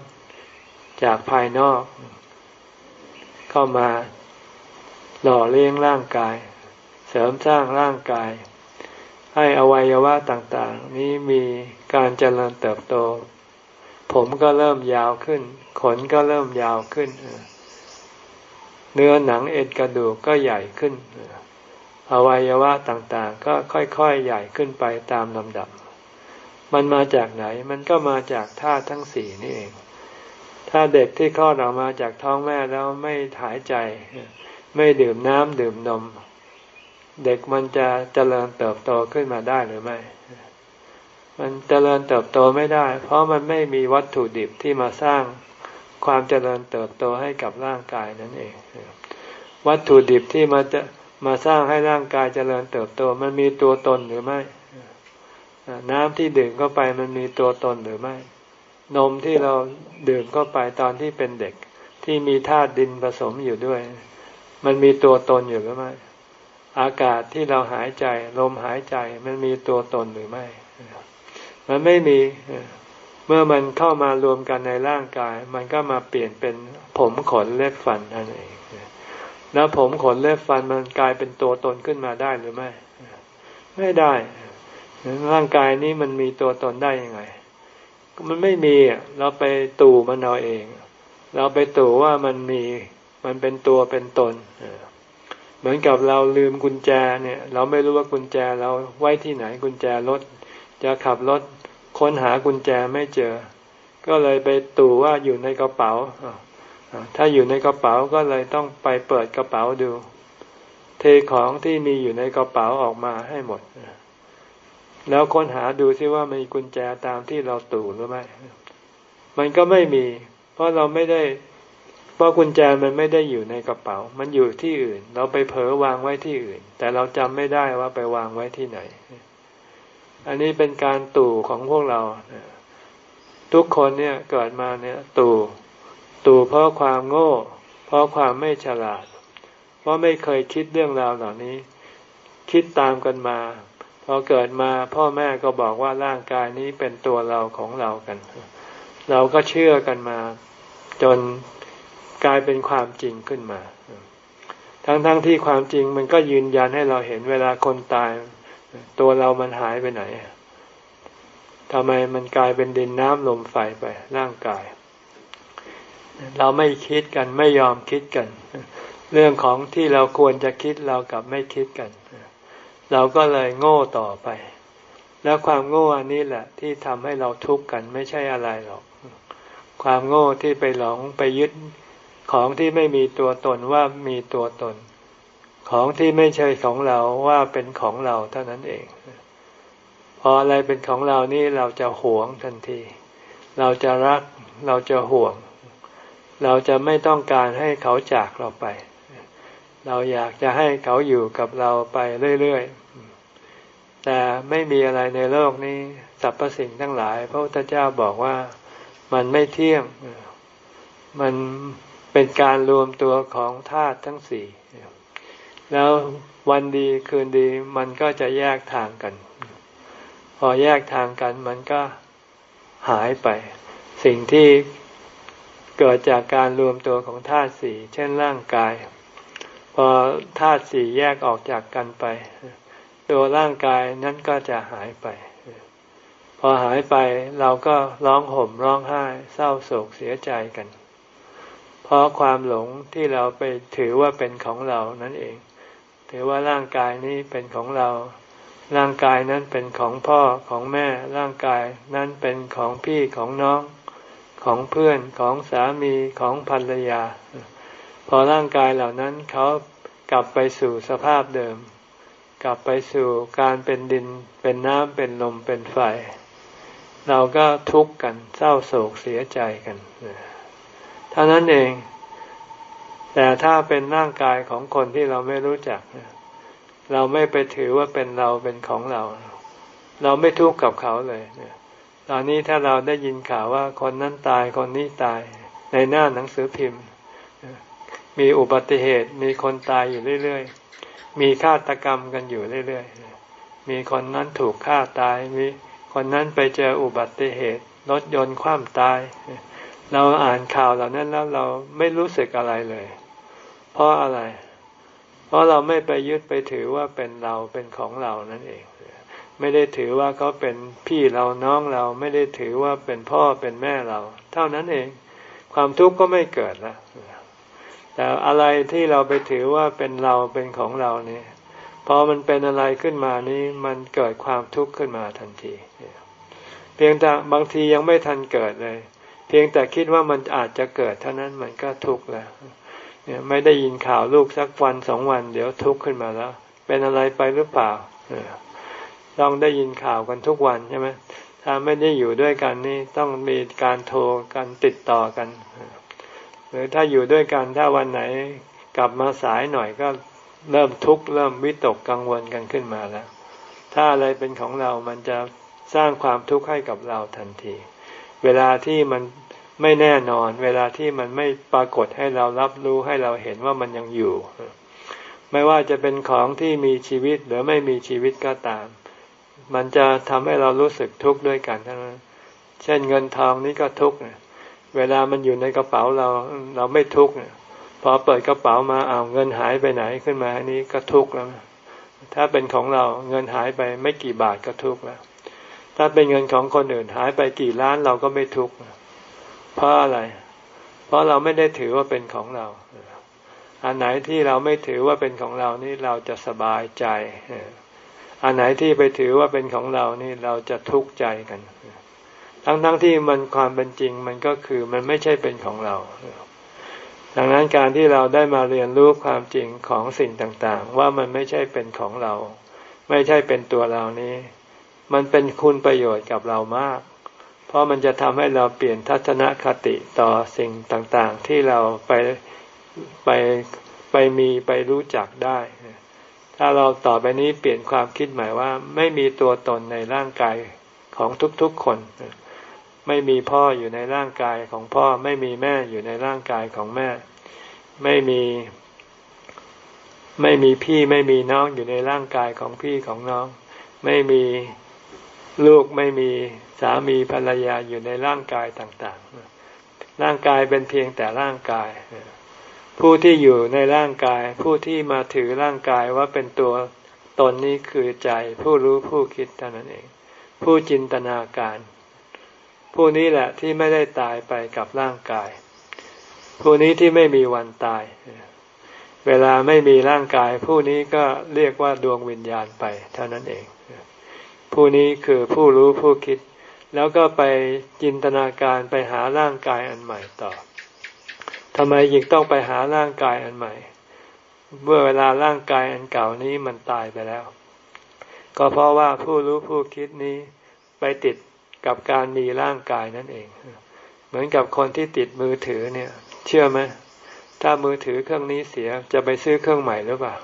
จากภายนอก เข้ามา หล่อเลี้ยงร่างกาย เสริมสร้างร่างกาย ให้อวัยวะต่างๆ นี้มีการเจริญเติบโต ผมก็เริ่มยาวขึ้น ขนก็เริ่มยาวขึ้น เนื้อหนังเอ็นกระดูกก็ใหญ่ขึ้น อวัยวะต่างๆ ก็ค่อยๆ ใหญ่ขึ้นไปตามลำดับ มันมาจากไหน มันก็มาจากธาตุทั้งสี่นี่เอง ถ้าเด็กที่คลอดออกมาจากท้องแม่แล้วไม่หายใจ ไม่ดื่มน้ำดื่มนม เด็กมันจะเจริญเติบโตขึ้นมาได้หรือไม่ มันเจริญเติบโตไม่ได้ เพราะมันไม่มีวัตถุดิบที่มาสร้างความเจริญเติบโตให้กับร่างกายนั่นเอง วัตถุดิบที่มาจะมาสร้างให้ร่างกายเจริญเติบโต มันมีตัวตนหรือไม่ น้ำที่ดื่มเข้าไปมันมีตัวตนหรือไม่ นมที่เราดื่มเข้าไปตอนที่เป็นเด็ก ที่มีธาตุดินผสมอยู่ด้วย มันมีตัวตนอยู่หรือไม่ อากาศที่เราหายใจ ลมหายใจ มันมีตัวตนหรือไม่ มันไม่มี เมื่อมันเข้ามารวมกันในร่างกาย มันก็มาเปลี่ยนเป็นผมขนเล็บฟันนั่นเอง แล้วผมขนเล็บฟันมันกลายเป็นตัวตนขึ้นมาได้หรือไม่ ไม่ได้ ร่างกายนี้มันมีตัวตนได้ยังไง มันไม่มีเราไปตู่มันเอาเอง เราไปตู่ว่ามันมี มันเป็นตัวเป็นตน เหมือนกับเราลืมกุญแจเนี่ย เราไม่รู้ว่ากุญแจเราไว้ที่ไหนกุญแจรถ จะขับรถค้นหากุญแจไม่เจอ ก็เลยไปตู่ว่าอยู่ในกระเป๋า ถ้าอยู่ในกระเป๋าก็เลยต้องไปเปิดกระเป๋าดู เทของที่มีอยู่ในกระเป๋าออกมาให้หมด แล้วค้นหาดูซิว่ามีกุญแจตามที่เราตู่หรือไม่ มันก็ไม่มี เพราะเราไม่ได้ ราะกุญแจมันไม่ได้อยู่ในกระเป๋า มันอยู่ที่อื่น เราไปเผลอวางไว้ที่อื่น แต่เราจำไม่ได้ว่าไปวางไว้ที่ไหน อันนี้เป็นการตู่ของพวกเรา ทุกคนเนี่ยเกิดมาเนี่ย ตู่ตู่เพราะความโง่ เพราะความไม่ฉลาด เพราะไม่เคยคิดเรื่องราวเหล่านี้ คิดตามกันมา พอเกิดมาพ่อแม่ก็บอกว่าร่างกายนี้เป็นตัวเราของเรากัน เราก็เชื่อกันมา จน กลายเป็นความจริงขึ้นมา ทั้งๆทที่ความจริงมันก็ยืนยันให้เราเห็นเวลาคนตาย ตัวเรามันหายไปไหนทำไมมันกลายเป็นดินน้ำลมไฟไปร่างกาย เราไม่คิดกันไม่ยอมคิดกัน เรื่องของที่เราควรจะคิดเรากลับไม่คิดกัน เราก็เลยโง่ต่อไป แล้วความโง่อันนี้แหละ ที่ทำให้เราทุกข์กันไม่ใช่อะไรหรอก ความโง่ที่ไปหลงไปยึด ของที่ไม่มีตัวตนว่ามีตัวตน ของที่ไม่ใช่ของเราว่าเป็นของเราเท่านั้นเอง พออะไรเป็นของเรานี่เราจะหวงทันที เราจะรัก เราจะห่วง เราจะไม่ต้องการให้เขาจากเราไป เราอยากจะให้เขาอยู่กับเราไปเรื่อยๆ แต่ไม่มีอะไรในโลกนี้สรรพสิ่งทั้งหลาย พระพุทธเจ้าบอกว่ามันไม่เที่ยง มัน เป็นการรวมตัวของธาตุทั้งสี่ แล้ววันดีคืนดีมันก็จะแยกทางกัน พอแยกทางกันมันก็หายไป สิ่งที่เกิดจากการรวมตัวของธาตุสี่เช่นร่างกาย พอธาตุสี่แยกออกจากกันไป ตัวร่างกายนั้นก็จะหายไป พอหายไปเราก็ร้องห่มร้องไห้ เศร้าโศกเสียใจกัน เพราะความหลงที่เราไปถือว่าเป็นของเรานั่นเอง ถือว่าร่างกายนี้เป็นของเรา ร่างกายนั้นเป็นของพ่อของแม่ ร่างกายนั้นเป็นของพี่ของน้อง ของเพื่อนของสามีของภรรยา พอร่างกายเหล่านั้นเขากลับไปสู่สภาพเดิม กลับไปสู่การเป็นดินเป็นน้ำเป็นลมเป็นไฟเราก็ทุกข์กันเศร้าโศกเสียใจกัน เท่านั้นเอง แต่ถ้าเป็นร่างกายของคนที่เราไม่รู้จัก เราไม่ไปถือว่าเป็นเราเป็นของเรา เราไม่ทุกข์กับเขาเลยตอนนี้ถ้าเราได้ยินข่าวว่าคนนั้นตายคนนี้ตาย ในหน้าหนังสือพิมพ์ มีอุบัติเหตุมีคนตายอยู่เรื่อยๆ มีฆาตกรรมกันอยู่เรื่อยๆ มีคนนั้นถูกฆ่าตายมีคนนั้นไปเจออุบัติเหตุรถยนต์คว่ำตาย เราอ่านข่าวเหล่านั้นแล้วเราไม่รู้สึกอะไรเลย เพราะอะไร เพราะเราไม่ไปยึดไปถือว่าเป็นเราเป็นของเรานั่นเอง ไม่ได้ถือว่าเขาเป็นพี่เราน้องเราไม่ได้ถือว่าเป็นพ่อเป็นแม่เรา เท่านั้นเอง ความทุกข์ก็ไม่เกิดแล้วแต่อะไรที่เราไปถือว่าเป็นเราเป็นของเราเนี่ยพอมันเป็นอะไรขึ้นมานี้มันเกิดความทุกข์ขึ้นมาทันที เพียงแต่บางทียังไม่ทันเกิดเลย พียงแต่คิดว่ามันอาจจะเกิดเท่านั้นมันก็ทุกข์แล้วเนี่ยไม่ได้ยินข่าวลูกสักวันสองวันเดี๋ยวทุกข์ขึ้นมาแล้ว เป็นอะไรไปหรือเปล่าต้องได้ยินข่าวกันทุกวันใช่ไหมถ้าไม่ได้อยู่ด้วยกันนี่ต้องมีการโทรกันติดต่อกัน หรือถ้าอยู่ด้วยกันถ้าวันไหนกลับมาสายหน่อยก็เริ่มทุกข์เริ่มวิตกกังวลกันขึ้นมาแล้ว ถ้าอะไรเป็นของเรามันจะสร้างความทุกข์ให้กับเราทันที เวลาที่มัน ไม่แน่นอน เวลาที่มันไม่ปรากฏให้เรารับรู้ให้เราเห็นว่ามันยังอยู่ ไม่ว่าจะเป็นของที่มีชีวิตหรือไม่มีชีวิตก็ตาม มันจะทำให้เรารู้สึกทุกข์ด้วยกันทั้งนั้นเช่นเงินทองนี่ก็ทุกข์เวลามันอยู่ในกระเป๋าเราเราไม่ทุกข์พอเปิดกระเป๋ามาเอาเงินหายไปไหนขึ้นมาอันนี้ก็ทุกข์แล้ว ถ้าเป็นของเราเงินหายไปไม่กี่บาทก็ทุกข์แล้ว ถ้าเป็นเงินของคนอื่นหายไปกี่ล้านเราก็ไม่ทุกข์ เพราะอะไร เพราะเราไม่ได้ถือว่าเป็นของเรา อันไหนที่เราไม่ถือว่าเป็นของเรานี่เราจะสบายใจอันไหนที่ไปถือว่าเป็นของเรานี่เราจะทุกข์ใจกัน ทั้งๆทที่มันความเป็นจริงมันก็คือมันไม่ใช่เป็นของเรา ดังนั้นการที่เราได้มาเรียนรู้ความจริงของสิ่งต่างๆ ว่ามันไม่ใช่เป็นของเรา ไม่ใช่เป็นตัวเรานี้ มันเป็นคุณประโยชน์กับเรามาก ราะมันจะทำให้เราเปลี่ยนทัศนคติต่อสิ่งต่างๆ ที่เราไปไปไปมีไปรู้จักได้ ถ้าเราต่อไปนี้เปลี่ยนความคิดหมายว่า ไม่มีตัวตนในร่างกายของทุกๆคน ไม่มีพ่ออยู่ในร่างกายของพ่อ ไม่มีแม่อยู่ในร่างกายของแม่ ไม่มี ไม่มีพี่ไม่มีน้องอยู่ในร่างกายของพี่ของน้อง ไม่มีลูกไม่มี สามีภรรยาอยู่ในร่างกายต่างๆ ร่างกายเป็นเพียงแต่ร่างกาย ผู้ที่อยู่ในร่างกาย ผู้ที่มาถือร่างกายว่าเป็นตัวตนนี้คือใจ ผู้รู้ผู้คิดเท่านั้นเอง ผู้จินตนาการ ผู้นี้แหละที่ไม่ได้ตายไปกับร่างกาย ผู้นี้ที่ไม่มีวันตาย เวลาไม่มีร่างกาย ผู้นี้ก็เรียกว่าดวงวิญญาณไปเท่านั้นเอง ผู้นี้คือผู้รู้ผู้คิด แล้วก็ไปจินตนาการไปหาร่างกายอันใหม่ต่อทำไมยิงต้องไปหาร่างกายอันใหม่ เมื่อเวลาร่างกายอันเก่านี้มันตายไปแล้ว ก็เพราะว่าผู้รู้ผู้คิดนี้ไปติดกับการมีร่างกายนั่นเอง เหมือนกับคนที่ติดมือถือเนี่ย เชื่อไหมถ้ามือถือเครื่องนี้เสียจะไปซื้อเครื่องใหม่หรือเปล่า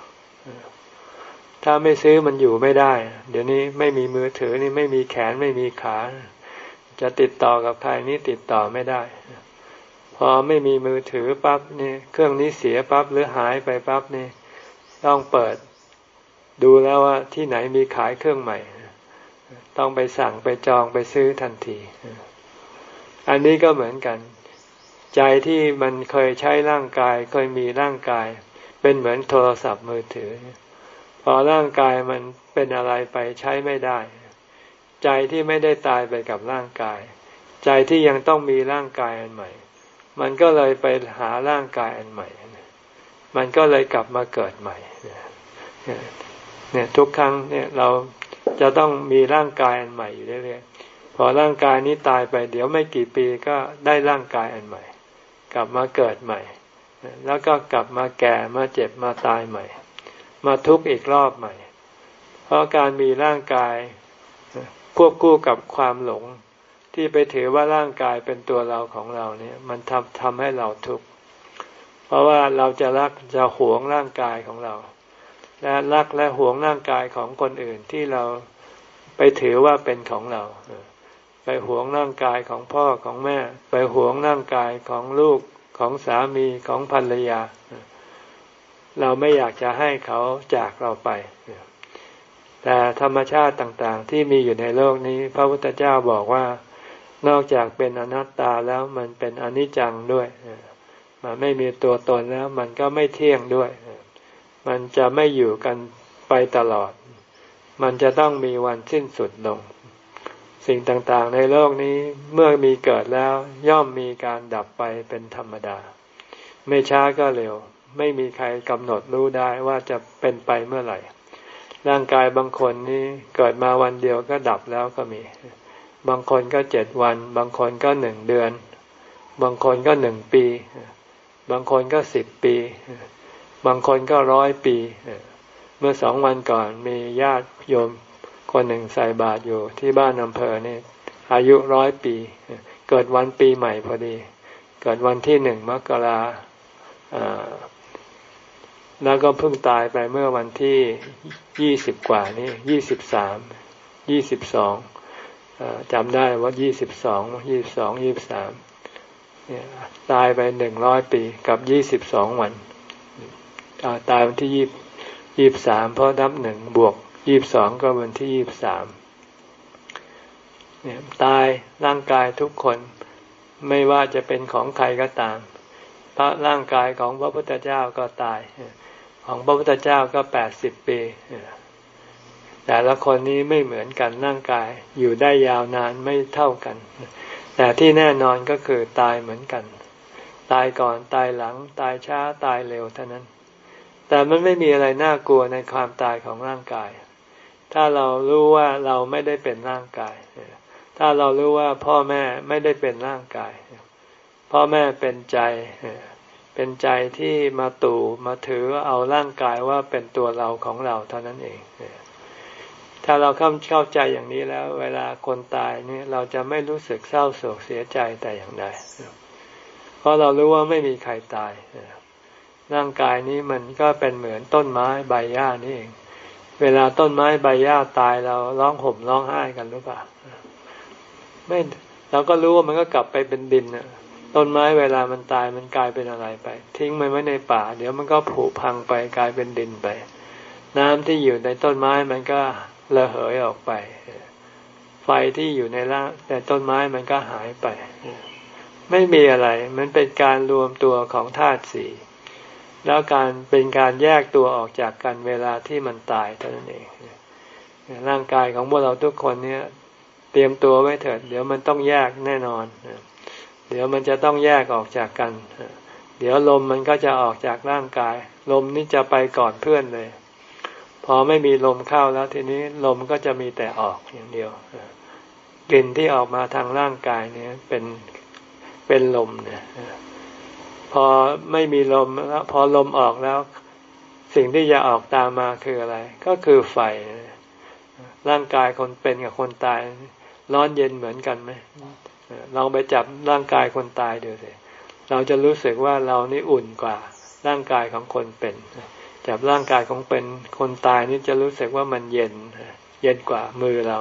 ถ้าไม่ซื้อมันอยู่ไม่ได้ เดี๋ยวนี้ไม่มีมือถือนี่ไม่มีแขนไม่มีขา จะติดต่อกับใครนี่ติดต่อไม่ได้ พอไม่มีมือถือปั๊บนี่เครื่องนี้เสียปั๊บหรือหายไปปั๊บนี่ต้องเปิดดูแล้วว่าที่ไหนมีขายเครื่องใหม่ ต้องไปสั่งไปจองไปซื้อทันที อันนี้ก็เหมือนกัน ใจที่มันเคยใช้ร่างกายเคยมีร่างกาย เป็นเหมือนโทรศัพท์มือถือ พอร่างกายมันเป็นอะไรไปใช้ไม่ได้ ใจที่ไม่ได้ตายไปกับร่างกาย ใจที่ยังต้องมีร่างกายอันใหม่ มันก็เลยไปหาร่างกายอันใหม่ มันก็เลยกลับมาเกิดใหม่เนี่ยทุกครั้งเนี่ยเราจะต้องมีร่างกายอันใหม่อยู่เรื่อยๆพอร่างกายนี้ตายไป เดี๋ยวไม่กี่ปีก็ได้ร่างกายอันใหม่ กลับมาเกิดใหม่ แล้วก็กลับมาแก่มาเจ็บมาตายใหม่ มาทุกข์อีกรอบใหม่ เพราะการมีร่างกาย ควบคู่กับความหลงที่ไปถือว่าร่างกายเป็นตัวเราของเราเนี่ย มันทำทำให้เราทุกข์เพราะว่าเราจะรักจะหวงร่างกายของเรา และรักและหวงร่างกายของคนอื่นที่เราไปถือว่าเป็นของเรา ไปหวงร่างกายของพ่อของแม่ ไปหวงร่างกายของลูกของสามีของภรรยา เราไม่อยากจะให้เขาจากเราไป แต่ธรรมชาติต่างๆ ที่มีอยู่ในโลกนี้ พระพุทธเจ้าบอกว่า นอกจากเป็นอนัตตาแล้วมันเป็นอนิจจังด้วย มันไม่มีตัวตนแล้ว มันก็ไม่เที่ยงด้วย มันจะไม่อยู่กันไปตลอด มันจะต้องมีวันสิ้นสุดลง สิ่งต่างๆ ในโลกนี้เมื่อมีเกิดแล้วย่อมมีการดับไปเป็นธรรมดา ไม่ช้าก็เร็ว ไม่มีใครกำหนดรู้ได้ว่าจะเป็นไปเมื่อไหร่ ร่างกายบางคนนี้เกิดมาวันเดียวก็ดับแล้วก็มี บางคนก็เจ็ดวัน บางคนก็หนึ่งเดือน บางคนก็หนึ่งปี บางคนก็สิบปี บางคนก็ร้อยปี เมื่อสองวันก่อนมีญาติโยมคนหนึ่งใส่บาตรอยู่ที่บ้านอำเภอนี่อายุร้อยปี เกิดวันปีใหม่พอดี เกิดวันที่หนึ่งมกรา แล้วก็เพิ่งตายไปเมื่อวันที่ยี่สิบกว่านี่ยี่สิบสามยี่สิบสองจำได้ว่ายี่สิบสองยี่สองยี่สามตายไปหนึ่งร้อยปีกับยี่สิบสองวันตายวันที่ยี่ยี่สามเพราะนับหนึ่งบวกยี่สองก็วันที่ยี่สามเนี่ยตายร่างกายทุกคนไม่ว่าจะเป็นของใครก็ตาม พระร่างกายของพระพุทธเจ้าก็ตาย ของพระพุทธเจ้าก็แปดสิบปีแต่ละคนนี้ไม่เหมือนกันร่างกายอยู่ได้ยาวนานไม่เท่ากัน แต่ที่แน่นอนก็คือตายเหมือนกัน ตายก่อนตายหลัง ตายช้าตายเร็วเท่านั้น แต่มันไม่มีอะไรน่ากลัวในความตายของร่างกาย ถ้าเรารู้ว่าเราไม่ได้เป็นร่างกาย ถ้าเรารู้ว่าพ่อแม่ไม่ได้เป็นร่างกาย พ่อแม่เป็นใจ เป็นใจที่มาตู่มาถือเอาร่างกายว่าเป็นตัวเราของเราเท่านั้นเอง ถ้าเราเข้าเข้าใจอย่างนี้แล้ว เวลาคนตายนี่เราจะไม่รู้สึกเศร้าโศกเสียใจแต่อย่างใด เพราะเรารู้ว่าไม่มีใครตาย ร่างกายนี้มันก็เป็นเหมือนต้นไม้ใบหญ้านี่เอง เวลาต้นไม้ใบหญ้าตายเราร้องห่มร้องไห้กันหรือเปล่า ไม่เราก็รู้ว่ามันก็กลับไปเป็นดินนะ ต้นไม้เวลามันตายมันกลายเป็นอะไรไป ทิ้งมันไว้ในป่า เดี๋ยวมันก็ผุพังไปกลายเป็นดินไป น้ำที่อยู่ในต้นไม้มันก็ระเหยออกไป ไฟที่อยู่ในร่างแต่ต้นไม้มันก็หายไป ไม่มีอะไร มันเป็นการรวมตัวของธาตุสี่แล้วการเป็นการแยกตัวออกจากกันเวลาที่มันตายเท่านั้นเองร่างกายของพวกเราทุกคนเนี่ย เตรียมตัวไว้เถิด เดี๋ยวมันต้องแยกแน่นอน เดี๋ยวมันจะต้องแยกออกจากกัน เดี๋ยวลมมันก็จะออกจากร่างกาย ลมนี่จะไปก่อนเพื่อนเลย พอไม่มีลมเข้าแล้วทีนี้ลมก็จะมีแต่ออกอย่างเดียวกลิ่นที่ออกมาทางร่างกายเนี่ยเป็นเป็นลมเนี่ยพอไม่มีลมแล้วพอลมออกแล้ว สิ่งที่จะออกตามมาคืออะไร ก็คือไฟ ร่างกายคนเป็นกับคนตาย ร้อนเย็นเหมือนกันไหม เราไปจับร่างกายคนตายดูสิเราจะรู้สึกว่าเรานี่อุ่นกว่าร่างกายของคนเป็น จับร่างกายของเป็นคนตายนี่จะรู้สึกว่ามันเย็น เย็นกว่ามือเรา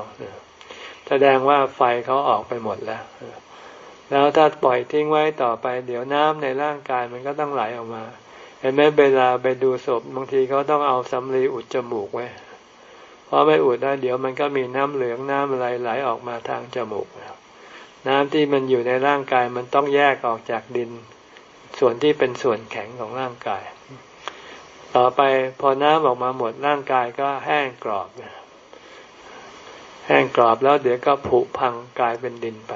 แสดงว่าไฟเขาออกไปหมดแล้วแล้วถ้าปล่อยทิ้งไว้ต่อไป เดี๋ยวน้ำในร่างกายมันก็ต้องไหลออกมาเห็นไหมเวลาไปดูศพบางทีเขาต้องเอาสำลีอุดจมูกไว้เพราะไม่อุดได้เดี๋ยวมันก็มีน้ำเหลืองน้ำอะไรไหลออกมาทางจมูก น้ำที่มันอยู่ในร่างกายมันต้องแยกออกจากดิน ส่วนที่เป็นส่วนแข็งของร่างกาย ต่อไปพอน้ำออกมาหมดร่างกายก็แห้งกรอบแห้งกรอบแล้วเดี๋ยวก็ผุพังกลายเป็นดินไป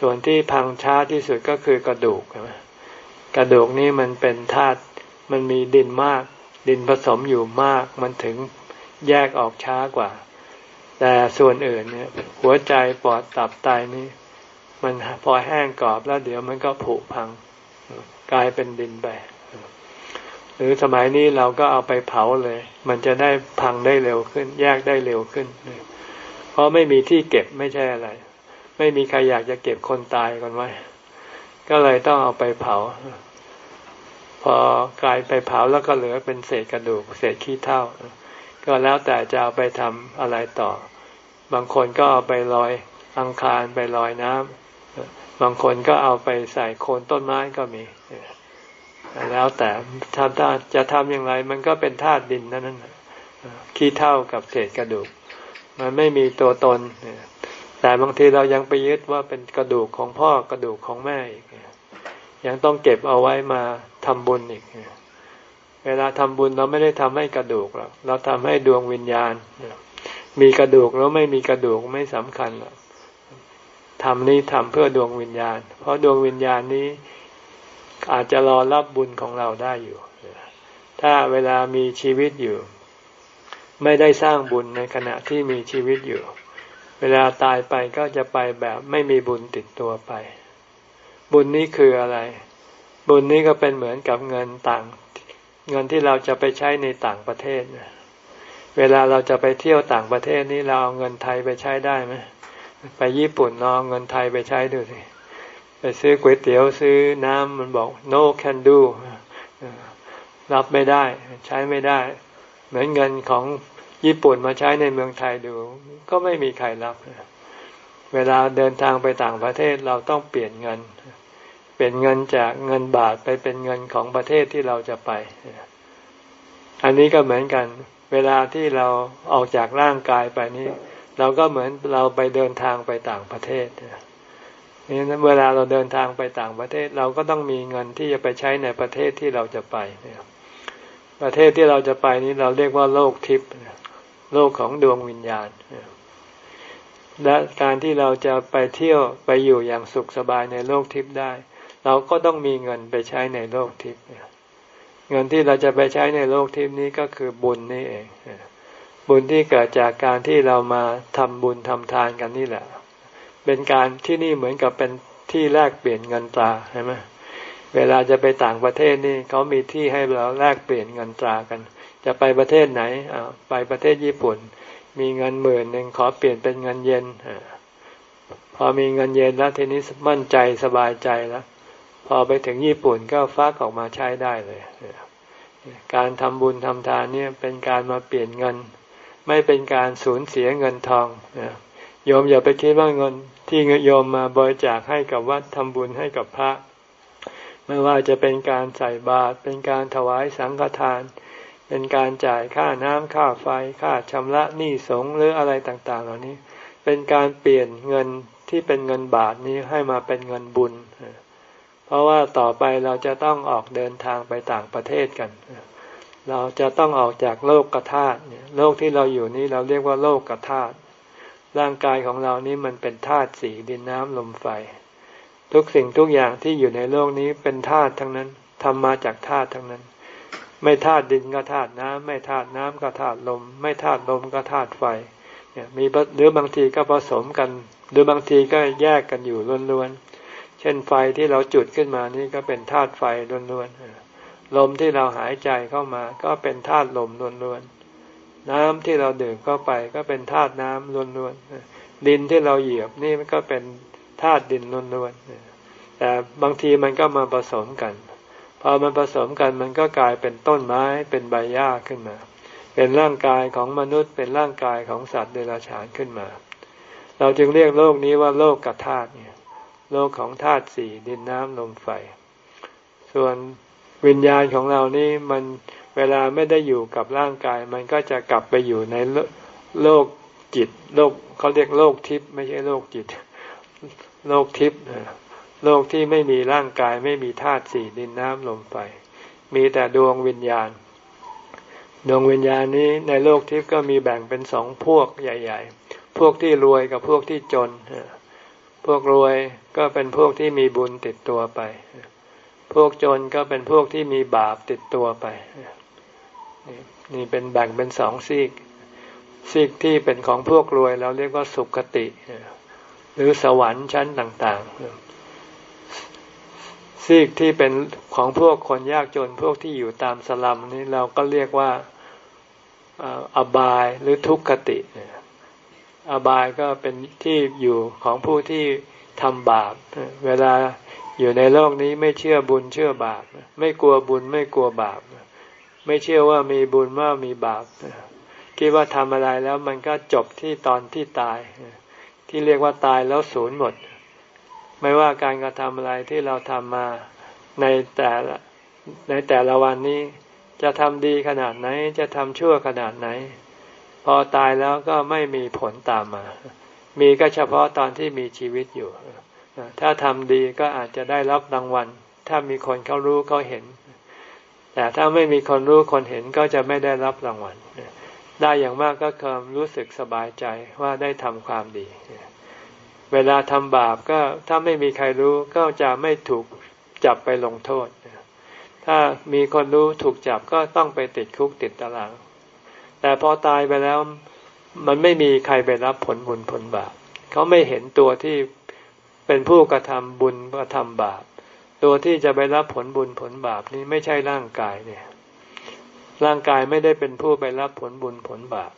ส่วนที่พังช้าที่สุดก็คือกระดูกกระดูกนี้มันเป็นธาตุมันมีดินมาก ดินผสมอยู่มากมันถึงแยกออกช้ากว่า แต่ส่วนอื่นเนี่ย หัวใจปอดตับไตนี่ มันพอแห้งกรอบแล้วเดี๋ยวมันก็ผุพัง กลายเป็นดินไปหรือสมัยนี้เราก็เอาไปเผาเลย มันจะได้พังได้เร็วขึ้น แยกได้เร็วขึ้น เพราะไม่มีที่เก็บไม่ใช่อะไร ไม่มีใครอยากจะเก็บคนตายกันไว้ ก็เลยต้องเอาไปเผา พอกลายไปเผาแล้วก็เหลือเป็นเศษกระดูก เศษขี้เถ้า ก็แล้วแต่จะเอาไปทำอะไรต่อ บางคนก็เอาไปลอยอังคารไปลอยน้ำบางคนก็เอาไปใส่โคนต้นไม้ก็มี แล้วแต่ทำจะทำอย่างไร มันก็เป็นธาตุดินนั่นนั่นขี้เท่ากับเศษกระดูก มันไม่มีตัวตน แต่บางทีเรายังไปยึดว่าเป็นกระดูกของพ่อกระดูกของแม่อีกยังต้องเก็บเอาไว้มาทำบุญอีก เวลาทำบุญเราไม่ได้ทำให้กระดูกหรอกเราทำให้ดวงวิญญาณ มีกระดูกแล้วไม่มีกระดูกไม่สำคัญหรอกทำนี้ทำเพื่อดวงวิญญาณ เพราะดวงวิญญาณนี้อาจจะรอรับบุญของเราได้อยู่ ถ้าเวลามีชีวิตอยู่ ไม่ได้สร้างบุญในขณะที่มีชีวิตอยู่ เวลาตายไปก็จะไปแบบไม่มีบุญติดตัวไป บุญนี้คืออะไร บุญนี้ก็เป็นเหมือนกับเงินต่าง เงินที่เราจะไปใช้ในต่างประเทศ เวลาเราจะไปเที่ยวต่างประเทศนี้เราเอาเงินไทยไปใช้ได้ไหมไปญี่ปุ่นนองเงินไทยไปใช้ดูสิไปซื้อก๋วยเตี๋ยวซื้อน้ำมันบอก no can do รับไม่ได้ ใช้ไม่ได้ เหมือนเงินของญี่ปุ่นมาใช้ในเมืองไทยดู ก็ไม่มีใครรับ เวลาเดินทางไปต่างประเทศเราต้องเปลี่ยนเงิน เปลี่ยนเงินจากเงินบาทไปเป็นเงินของประเทศที่เราจะไป อันนี้ก็เหมือนกัน เวลาที่เราออกจากร่างกายไปนี้ เราก็เหมือนเราไปเดินทางไปต่างประเทศนี่เวลาเราเดินทางไปต่างประเทศ เราก็ต้องมีเงินที่จะไปใช้ในประเทศที่เราจะไปประเทศที่เราจะไปนี้เราเรียกว่าโลกทิพย์โลกของดวงวิญญาณและการที่เราจะไปเที่ยวไปอยู่อย่างสุขสบายในโลกทิพย์ได้ เราก็ต้องมีเงินไปใช้ในโลกทิพย์เงินที่เราจะไปใช้ในโลกทิพย์นี้ก็คือบุญนี่เอง บุญที่เกิดจากการที่เรามาทำบุญทำทานกันนี่แหละ เป็นการที่นี่เหมือนกับเป็นที่แลกเปลี่ยนเงินตราใช่ไหมเวลาจะไปต่างประเทศนี่เขามีที่ให้เราแลกเปลี่ยนเงินตรากัน จะไปประเทศไหนอไปประเทศญี่ปุ่น มีเงินหมื่นหนึ่งขอเปลี่ยนเป็นเงินเยนพอมีเงินเยนแล้วทีนี้มั่นใจสบายใจแล้ว พอไปถึงญี่ปุ่นก็ฟักออกมาใช้ได้เลย การทำบุญทำทานเนี่ยเป็นการมาเปลี่ยนเงิน ไม่เป็นการสูญเสียเงินทองโยมอย่าไปคิดว่าเงิน ที่โยมมาบริจาคให้กับวัดทำบุญให้กับพระ ไม่ว่าจะเป็นการใส่บาตรเป็นการถวายสังฆทาน เป็นการจ่ายค่าน้ำค่าไฟค่าชำระหนี้สงหรืออะไรต่าง ๆ เหล่านี้ เป็นการเปลี่ยนเงินที่เป็นเงินบาทนี้ให้มาเป็นเงินบุญเราะว่าต่อไปเราจะต้องออกเดินทางไปต่างประเทศกัน เราจะต้องออกจากโลกกระธาตุโลกที่เราอยู่นี้เราเรียกว่าโลกกระธาตุร่างกายของเรานี้มันเป็นธาตุสี่ดินน้ำลมไฟ ทุกสิ่งทุกอย่างที่อยู่ในโลกนี้เป็นธาตุทั้งนั้นทำมาจากธาตุทั้งนั้น ไม่ธาตุดินก็ธาตุน้ำไม่ธาตุน้ำก็ธาตุลม ไม่ธาตุลมก็ธาตุไฟเนี่ยมีหรือบางทีก็ผสมกัน หรือบางทีก็แยกกันอยู่ล้วนๆ เช่นไฟที่เราจุดขึ้นมานี่ก็เป็นธาตุไฟล้วนๆลมที่เราหายใจเข้ามาก็เป็นธาตุลมล้วนๆน้ำที่เราดื่มเข้าไปก็เป็นธาตุน้ำล้วนๆดินที่เราเหยียบนี่มันก็เป็นธาตุดินล้วนๆแต่บางทีมันก็มาผสมกันพอมันผสมกันมันก็กลายเป็นต้นไม้เป็นใบหญ้าขึ้นมา เป็นร่างกายของมนุษย์เป็นร่างกายของสัตว์เดรัจฉานขึ้นมา เราจึงเรียกโลกนี้ว่าโลกกับธาตุเนี่ย โลกของธาตุสี่ดินน้ำลมไฟ ส่วนวิญญาณของเรานี่มันเวลาไม่ได้อยู่กับร่างกาย มันก็จะกลับไปอยู่ในโลกจิต โลกเขาเรียกโลกทิพย์ไม่ใช่โลกจิต โลกทิพย์โลกที่ไม่มีร่างกายไม่มีธาตุสี่ดินน้ำลมไฟ มีแต่ดวงวิญญาณ ดวงวิญญาณนี้ในโลกทิพย์ก็มีแบ่งเป็นสองพวกใหญ่ ๆ พวกที่รวยกับพวกที่จน พวกรวย ก็เป็นพวกที่มีบุญติดตัวไป พวกจนก็เป็นพวกที่มีบาปติดตัวไป นี่เป็นแบ่งเป็นสองซีก ซีกที่เป็นของพวกรวยเราเรียกว่าสุขติ หรือสวรรค์ชั้นต่าง ๆ ซีกที่เป็นของพวกคนยากจนพวกที่อยู่ตามสลัมนี่เราก็เรียกว่าอบายหรือทุกขติ อบายก็เป็นที่อยู่ของผู้ที่ ทำบาป เวลาอยู่ในโลกนี้ไม่เชื่อบุญเชื่อบาป ไม่กลัวบุญไม่กลัวบาป ไม่เชื่อว่ามีบุญว่ามีบาป คิดว่าทำอะไรแล้วมันก็จบที่ตอนที่ตาย ที่เรียกว่าตายแล้วศูนย์หมด ไม่ว่าการกระทำอะไรที่เราทำมาในแต่ละในแต่ละวันนี้ จะทำดีขนาดไหน จะทำชั่วขนาดไหน พอตายแล้วก็ไม่มีผลตามมา มีก็เฉพาะตอนที่มีชีวิตอยู่ ถ้าทำดีก็อาจจะได้รับรางวัล ถ้ามีคนเขารู้เขาเห็น แต่ถ้าไม่มีคนรู้คนเห็นก็จะไม่ได้รับรางวัล ได้อย่างมากก็ความรู้สึกสบายใจว่าได้ทำความดี เวลาทำบาปก็ถ้าไม่มีใครรู้ก็จะไม่ถูกจับไปลงโทษ ถ้ามีคนรู้ถูกจับก็ต้องไปติดคุกติดตาราง แต่พอตายไปแล้ว มันไม่มีใครไปรับผลบุญผลบาปเขาไม่เห็นตัวที่เป็นผู้กระทำบุญกระทำบาป ตัวที่จะไปรับผลบุญผลบาปนี้ไม่ใช่ร่างกายเนี่ย ร่างกายไม่ได้เป็นผู้ไปรับผลบุญผลบาป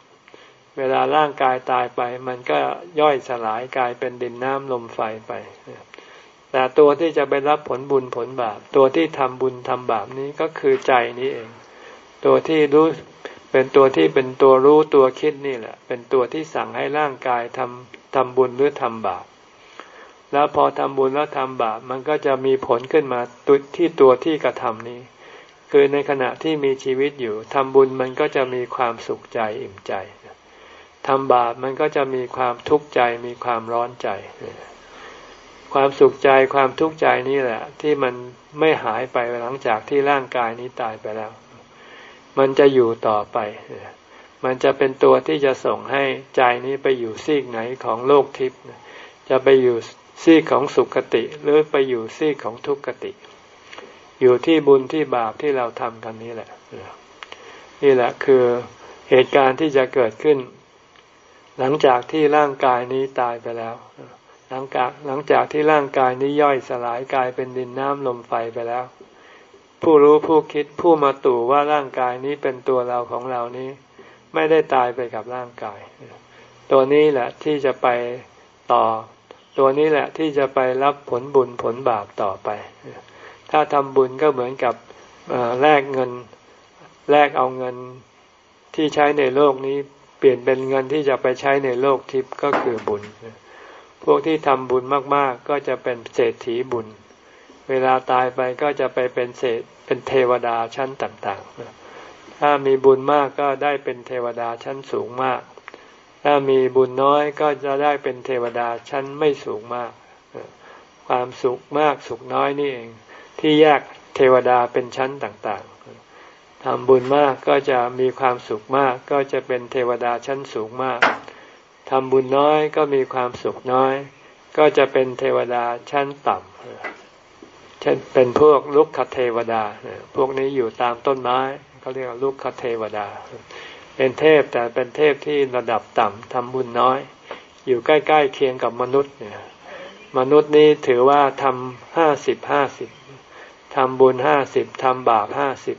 เวลาร่างกายตายไป มันก็ย่อยสลายกลายเป็นดินน้ำลมไฟไป แต่ตัวที่จะไปรับผลบุญผลบาป ตัวที่ทำบุญทำบาปนี้ก็คือใจนี้เอง ตัวที่รู้ เป็นตัวที่เป็นตัวรู้ตัวคิดนี่แหละ เป็นตัวที่สั่งให้ร่างกายทำทำบุญหรือทำบาป แล้วพอทำบุญแล้วทำบาปมันก็จะมีผลขึ้นมาที่ตัวที่กระทำนี้ คือในขณะที่มีชีวิตอยู่ทำบุญมันก็จะมีความสุขใจอิ่มใจทำบาปมันก็จะมีความทุกข์ใจมีความร้อนใจ ความสุขใจความทุกข์ใจนี่แหละ ที่มันไม่หายไปหลังจากที่ร่างกายนี้ตายไปแล้ว มันจะอยู่ต่อไป มันจะเป็นตัวที่จะส่งให้ใจนี้ไปอยู่ซีกไหนของโลกทิพย์จะไปอยู่ซีกของสุขติ หรือไปอยู่ซีกของทุกขติ อยู่ที่บุญที่บาปที่เราทำกันนี้แหละ นี่แหละคือเหตุการณ์ที่จะเกิดขึ้น หลังจากที่ร่างกายนี้ตายไปแล้ว หลังจากหลังจากที่ร่างกายนี้ย่อยสลายกลายเป็นดินน้ำลมไฟไปแล้ว ผู้รู้ผู้คิดผู้มาตู่ว่าร่างกายนี้เป็นตัวเราของเรานี้ ไม่ได้ตายไปกับร่างกาย ตัวนี้แหละที่จะไปต่อ ตัวนี้แหละที่จะไปรับผลบุญผลบาปต่อไป ถ้าทำบุญก็เหมือนกับแลกเงินแลกเอาเงินที่ใช้ในโลกนี้ เปลี่ยนเป็นเงินที่จะไปใช้ในโลกทิพย์ก็คือบุญ พวกที่ทำบุญมากๆ ก็จะเป็นเศรษฐีบุญ เวลาตายไปก็จะไปเป็นเศษ เป็นเทวดาชั้นต่างๆ ถ้ามีบุญมากก็ได้เป็นเทวดาชั้นสูงมาก ถ้ามีบุญน้อยก็จะได้เป็นเทวดาชั้นไม่สูงมาก ความสุขมากสุขน้อยนี่เอง ที่แยกเทวดาเป็นชั้นต่างๆทำบุญมากก็จะมีความสุขมาก ก็จะเป็นเทวดาชั้นสูงมากทำบุญน้อยก็มีความสุขน้อย ก็จะเป็นเทวดาชั้นต่ำ เช่นเป็นพวกลุกขเทวดา พวกนี้อยู่ตามต้นไม้เขาเรียกลุกขเทวดา เป็นเทพแต่เป็นเทพที่ระดับต่ำทำบุญน้อย อยู่ใกล้ๆเคียงกับมนุษย์เนี่ยมนุษย์นี้ถือว่าทำห้าสิบห้าสิบทำบุญห้าสิบทำบาปห้าสิบ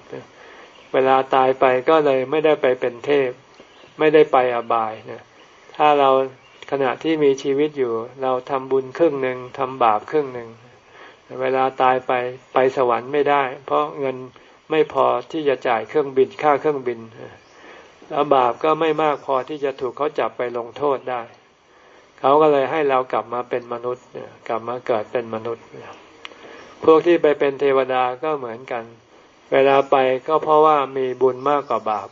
เวลาตายไปก็เลยไม่ได้ไปเป็นเทพ ไม่ได้ไปอบายนะถ้าเราขณะที่มีชีวิตอยู่ เราทำบุญครึ่งหนึ่งทำบาปครึ่งหนึ่ง เวลาตายไปไปสวรรค์ไม่ได้ เพราะเงินไม่พอที่จะจ่ายเครื่องบินค่าเครื่องบินแล้วบาปก็ไม่มากพอที่จะถูกเขาจับไปลงโทษได้ เขาก็เลยให้เรากลับมาเป็นมนุษย์กลับมาเกิดเป็นมนุษย์พวกที่ไปเป็นเทวดาก็เหมือนกัน เวลาไปก็เพราะว่ามีบุญมากกว่าบาป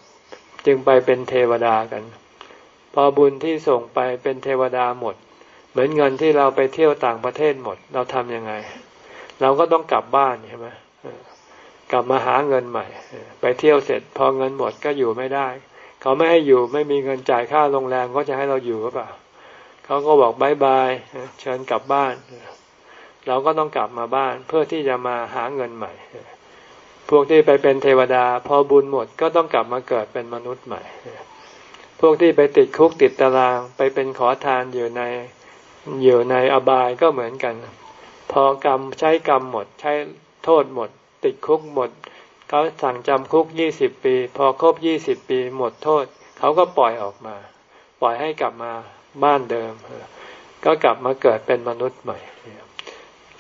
จึงไปเป็นเทวดากัน พอบุญที่ส่งไปเป็นเทวดาหมด เหมือนเงินที่เราไปเที่ยวต่างประเทศหมด เราทำยังไง เราก็ต้องกลับบ้านใช่ไหมกลับมาหาเงินใหม่ ไปเที่ยวเสร็จ พอเงินหมดก็อยู่ไม่ได้ เขาไม่ให้อยู่ไม่มีเงินจ่ายค่าโรงแรมก็จะให้เราอยู่หรือเปล่าเขาก็บอกบายบายเชิญกลับบ้าน เราก็ต้องกลับมาบ้านเพื่อที่จะมาหาเงินใหม่ พวกที่ไปเป็นเทวดา พอบุญหมดก็ต้องกลับมาเกิดเป็นมนุษย์ใหม่ พวกที่ไปติดคุกติดตาราง ไปเป็นขอทานอยู่ในอยู่ในอบายก็เหมือนกัน พอกรรมใช้กรรมหมด ใช้โทษหมด ติดคุกหมด เขาสั่งจำคุกยี่สิบปี พอครบยี่สิบปี หมดโทษ เขาก็ปล่อยออกมา ปล่อยให้กลับมาบ้านเดิม ก็กลับมาเกิดเป็นมนุษย์ใหม่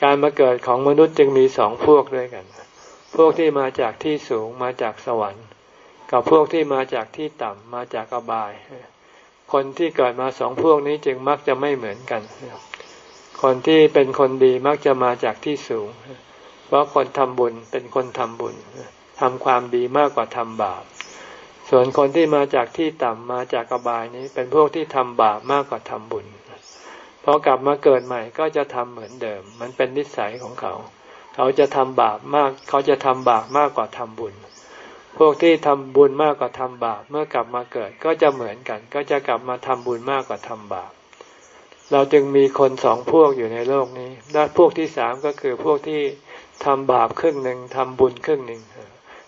การมาเกิดของมนุษย์จึงมีสองพวกด้วยกัน พวกที่มาจากที่สูงมาจากสวรรค์กับพวกที่มาจากที่ต่ำมาจากอบาย คนที่เกิดมาสองพวกนี้จึงมักจะไม่เหมือนกัน คนที่เป็นคนดีมักจะมาจากที่สูง เพราะคนทำบุญเป็นคนทำบุญทำความดีมากกว่าทำบาป ส่วนคนที่มาจากที่ต่ำมาจากอบายนี้เป็นพวกที่ทำบาปมากกว่าทำบุญพอกลับมาเกิดใหม่ก็จะทำเหมือนเดิม มันเป็นนิสัยของเขา เขาจะทำบาปมาก เขาจะทำบาปมากกว่าทำบุญ พวกที่ทำบุญมากกว่าทำบาปเมื่อกลับมาเกิดก็จะเหมือนกัน ก็จะกลับมาทำบุญมากกว่าทำบาป เราจึงมีคนสองพวกอยู่ในโลกนี้ด้านพวกที่สามก็คือพวกที่ทำบาปครึ่งหนึ่งทำบุญครึ่งหนึ่ง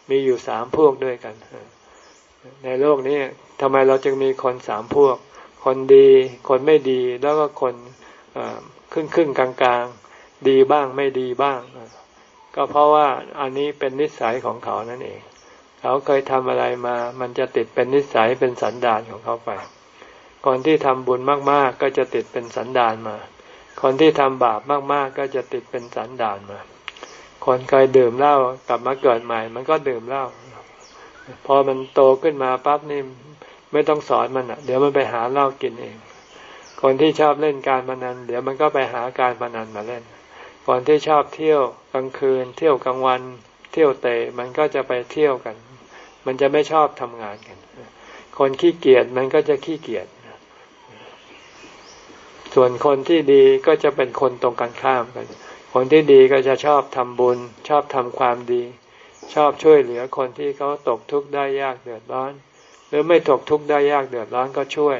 มีอยู่สามพวกด้วยกัน ในโลกนี้ทำไมเราจึงมีคนสามพวก คนดี คนไม่ดี แล้วก็คนครึ่งครึ่งกลางกลางดีบ้างไม่ดีบ้าง ก็เพราะว่าอันนี้เป็นนิสัยของเขานั่นเอง เขาเคยทำอะไรมา มันจะติดเป็นนิสัยเป็นสันดานของเขาไป คนที่ทำบุญมากๆ ก็จะติดเป็นสันดานมา คนที่ทำบาปมากๆ ก็จะติดเป็นสันดานมา คนเคยดื่มเหล้ากลับมาเกิดใหม่ มันก็ดื่มเหล้าพอมันโตขึ้นมาปั๊บนี่ไม่ต้องสอนมันอะ เดี๋ยวมันไปหาเหล้ากินเอง คนที่ชอบเล่นการพนัน เดี๋ยวมันก็ไปหาการพนันมาเล่น คนที่ชอบเที่ยวกลางคืน เที่ยวกลางวัน เที่ยวเตะมันก็จะไปเที่ยวกัน มันจะไม่ชอบทำงานกัน คนขี้เกียจมันก็จะขี้เกียจ ส่วนคนที่ดีก็จะเป็นคนตรงกันข้ามกัน คนที่ดีก็จะชอบทำบุญ ชอบทำความดี ชอบช่วยเหลือคนที่เขาตกทุกข์ได้ยากเดือดร้อน หรือไม่ตกทุกข์ได้ยากเดือดร้อนก็ช่วย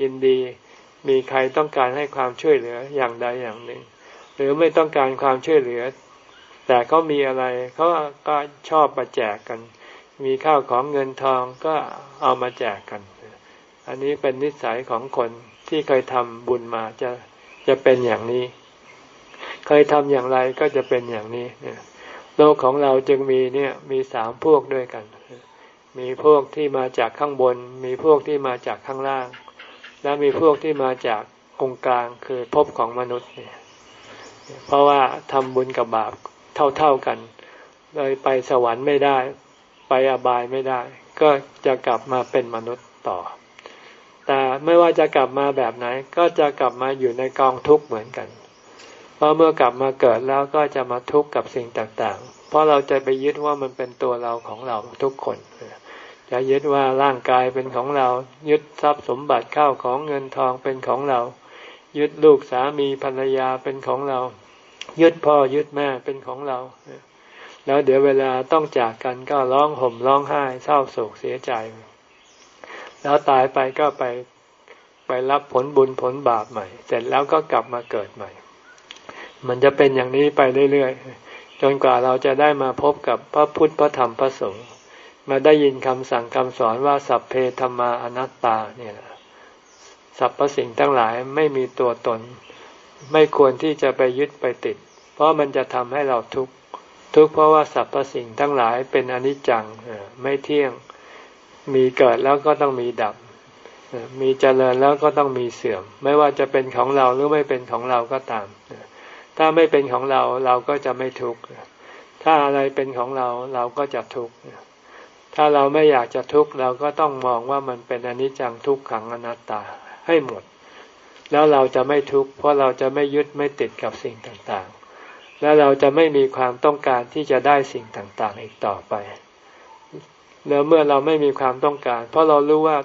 ยินดีมีใครต้องการให้ความช่วยเหลืออย่างใดอย่างหนึ่ง หรือไม่ต้องการความช่วยเหลือ แต่เขามีอะไรเขาก็ชอบมาแจกกัน มีข้าวของเงินทองก็เอามาแจกกัน อันนี้เป็นนิสัยของคน ที่เคยทำบุญมาจะจะเป็นอย่างนี้ เคยทำอย่างไรก็จะเป็นอย่างนี้โลกของเราจึงมีเนี่ยมีสามพวกด้วยกัน มีพวกที่มาจากข้างบน มีพวกที่มาจากข้างล่าง และมีพวกที่มาจากองกลางคือภพของมนุษย์เนี่ย เพราะว่าทำบุญกับบาปเท่าๆกัน เลยไปสวรรค์ไม่ได้ ไปอบายไม่ได้ ก็จะกลับมาเป็นมนุษย์ต่อ แต่ไม่ว่าจะกลับมาแบบไหน ก็จะกลับมาอยู่ในกองทุกข์เหมือนกัน เพราะเมื่อกลับมาเกิดแล้วก็จะมาทุกข์กับสิ่งต่างๆ เพราะเราจะไปยึดว่ามันเป็นตัวเราของเราทุกคนจะยึดว่าร่างกายเป็นของเรา ยึดทรัพย์สมบัติเข้าของเงินทองเป็นของเรา ยึดลูกสามีภรรยาเป็นของเรา ยึดพ่อยึดแม่เป็นของเรา แล้วเดี๋ยวเวลาต้องจากกันก็ร้องห่มร้องไห้เศร้าโศกเสียใจ แล้วตายไปก็ไปไปรับผลบุญผลบาปใหม่ เสร็จแล้วก็กลับมาเกิดใหม่ มันจะเป็นอย่างนี้ไปเรื่อยๆ จนกว่าเราจะได้มาพบกับพระพุทธพระธรรมพระสงฆ์มาได้ยินคำสั่งคำสอนว่าสัพเพธรรมาอนัตตาเนี่ยสรรพสิ่งทั้งหลายไม่มีตัวตน ไม่ควรที่จะไปยึดไปติด เพราะมันจะทำให้เราทุกข์ทุกข์เพราะว่าสรรพสิ่งทั้งหลายเป็นอนิจจังไม่เที่ยง มีเกิดแล้วก็ต้องมีดับ มีเจริญแล้วก็ต้องมีเสื่อม ไม่ว่าจะเป็นของเราหรือไม่เป็นของเราก็ตาม ถ้าไม่เป็นของเราเราก็จะไม่ทุกข์ ถ้าอะไรเป็นของเราเราก็จะทุกข์ ถ้าเราไม่อยากจะทุกข์เราก็ต้องมองว่ามันเป็นอนิจจังทุกขังอนัตตาให้หมด แล้วเราจะไม่ทุกข์เพราะเราจะไม่ยึดไม่ติดกับสิ่งต่างๆ และเราจะไม่มีความต้องการที่จะได้สิ่งต่างๆ อีกต่อไป แล้วเมื่อเราไม่มีความต้องการ เพราะเรารู้ว่า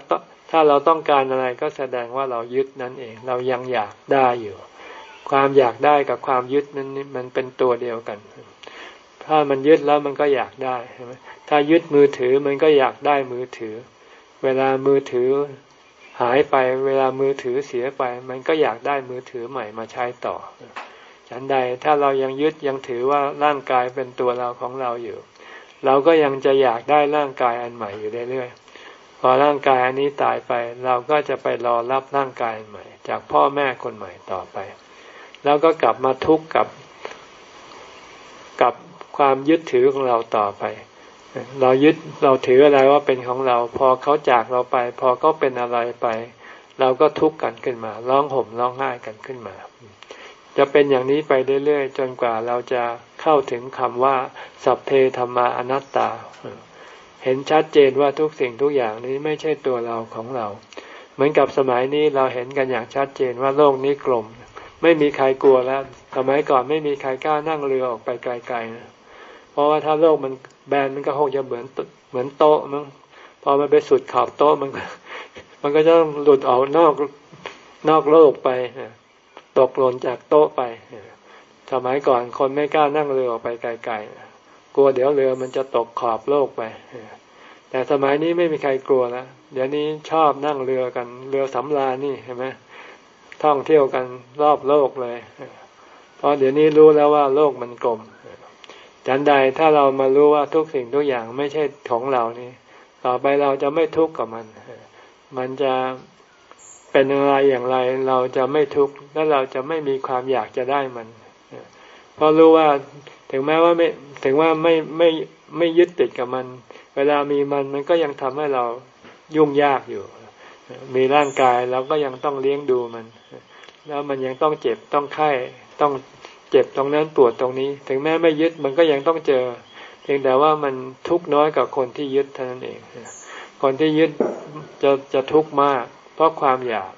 ถ้าเราต้องการอะไรก็แสดงว่าเรายึดนั่นเอง เรายังอยากได้อยู่ ความอยากได้กับความยึดนั้นมันเป็นตัวเดียวกัน ถ้ามันยึดแล้วมันก็อยากได้ใช่ไหมถ้ายึดมือถือมันก็อยากได้มือถือ เวลามือถือหายไปเวลามือถือเสียไป มันก็อยากได้มือถือใหม่มาใช้ต่อฉันใดถ้าเรายังยึดยังถือว่าร่างกายเป็นตัวเราของเราอยู่ เราก็ยังจะอยากได้ร่างกายอันใหม่อยู่เรื่อยๆพอร่างกายอันนี้ตายไป เราก็จะไปรอรับร่างกายใหม่ จากพ่อแม่คนใหม่ต่อไป แล้วก็กลับมาทุกข์กับกับความยึดถือของเราต่อไป เรายึดเราถืออะไรว่าเป็นของเรา พอเขาจากเราไป พอเขาเป็นอะไรไป เราก็ทุกข์กันขึ้นมา ร้องห่มร้องไห้กันขึ้นมา จะเป็นอย่างนี้ไปเรื่อยๆ จนกว่าเราจะเข้าถึงคำว่า สัพเพธรรมาอนัตตา เห็นชัดเจนว่าทุกสิ่งทุกอย่างนี้ไม่ใช่ตัวเราของเรา เหมือนกับสมัยนี้เราเห็นกันอย่างชัดเจนว่าโลกนี้กลม ไม่มีใครกลัวแล้วสมัยก่อนไม่มีใครกล้านั่งเรือออกไปไกลๆนะเพราะว่าถ้าโลกมันแบนมันก็คงจะเหมือนเหมือนโต๊ะมั้งพอมันไปสุดขอบโต๊ะมันมันก็จะหลุดออกนอกนอกโลกไป ตกหล่นจากโต๊ะไป สมัยก่อนคนไม่กล้านั่งเรือออกไปไกลๆ กลัวเดี๋ยวเรือมันจะตกขอบโลกไป แต่สมัยนี้ไม่มีใครกลัวแล้ว เดี๋ยวนี้ชอบนั่งเรือกัน เรือสำราญนี่เห็นไหมท่องเที่ยวกันรอบโลกเลย เพราะเดี๋ยวนี้รู้แล้วว่าโลกมันกลมจันใดถ้าเรามารู้ว่าทุกสิ่งทุกอย่างไม่ใช่ของเรานี่ ต่อไปเราจะไม่ทุกข์กับมัน มันจะ เป็นอะไรอย่างไรเราจะไม่ทุกข์และเราจะไม่มีความอยากจะได้มัน เพราะรู้ว่าถึงแม้ว่าไม่ถึงว่าไม่ไม่ไม่ยึดติดกับมัน เวลามีมันมันก็ยังทำให้เรายุ่งยากอยู่ มีร่างกายเราก็ยังต้องเลี้ยงดูมัน แล้วมันยังต้องเจ็บต้องไข้ต้องเจ็บตรงนั้นปวดตรงนี้ ถึงแม้ไม่ยึดมันก็ยังต้องเจอ เพียงแต่ว่ามันทุกข์น้อยกับคนที่ยึดเท่านั้นเอง คนที่ยึดจะจะทุกข์มาก ราะความอยาก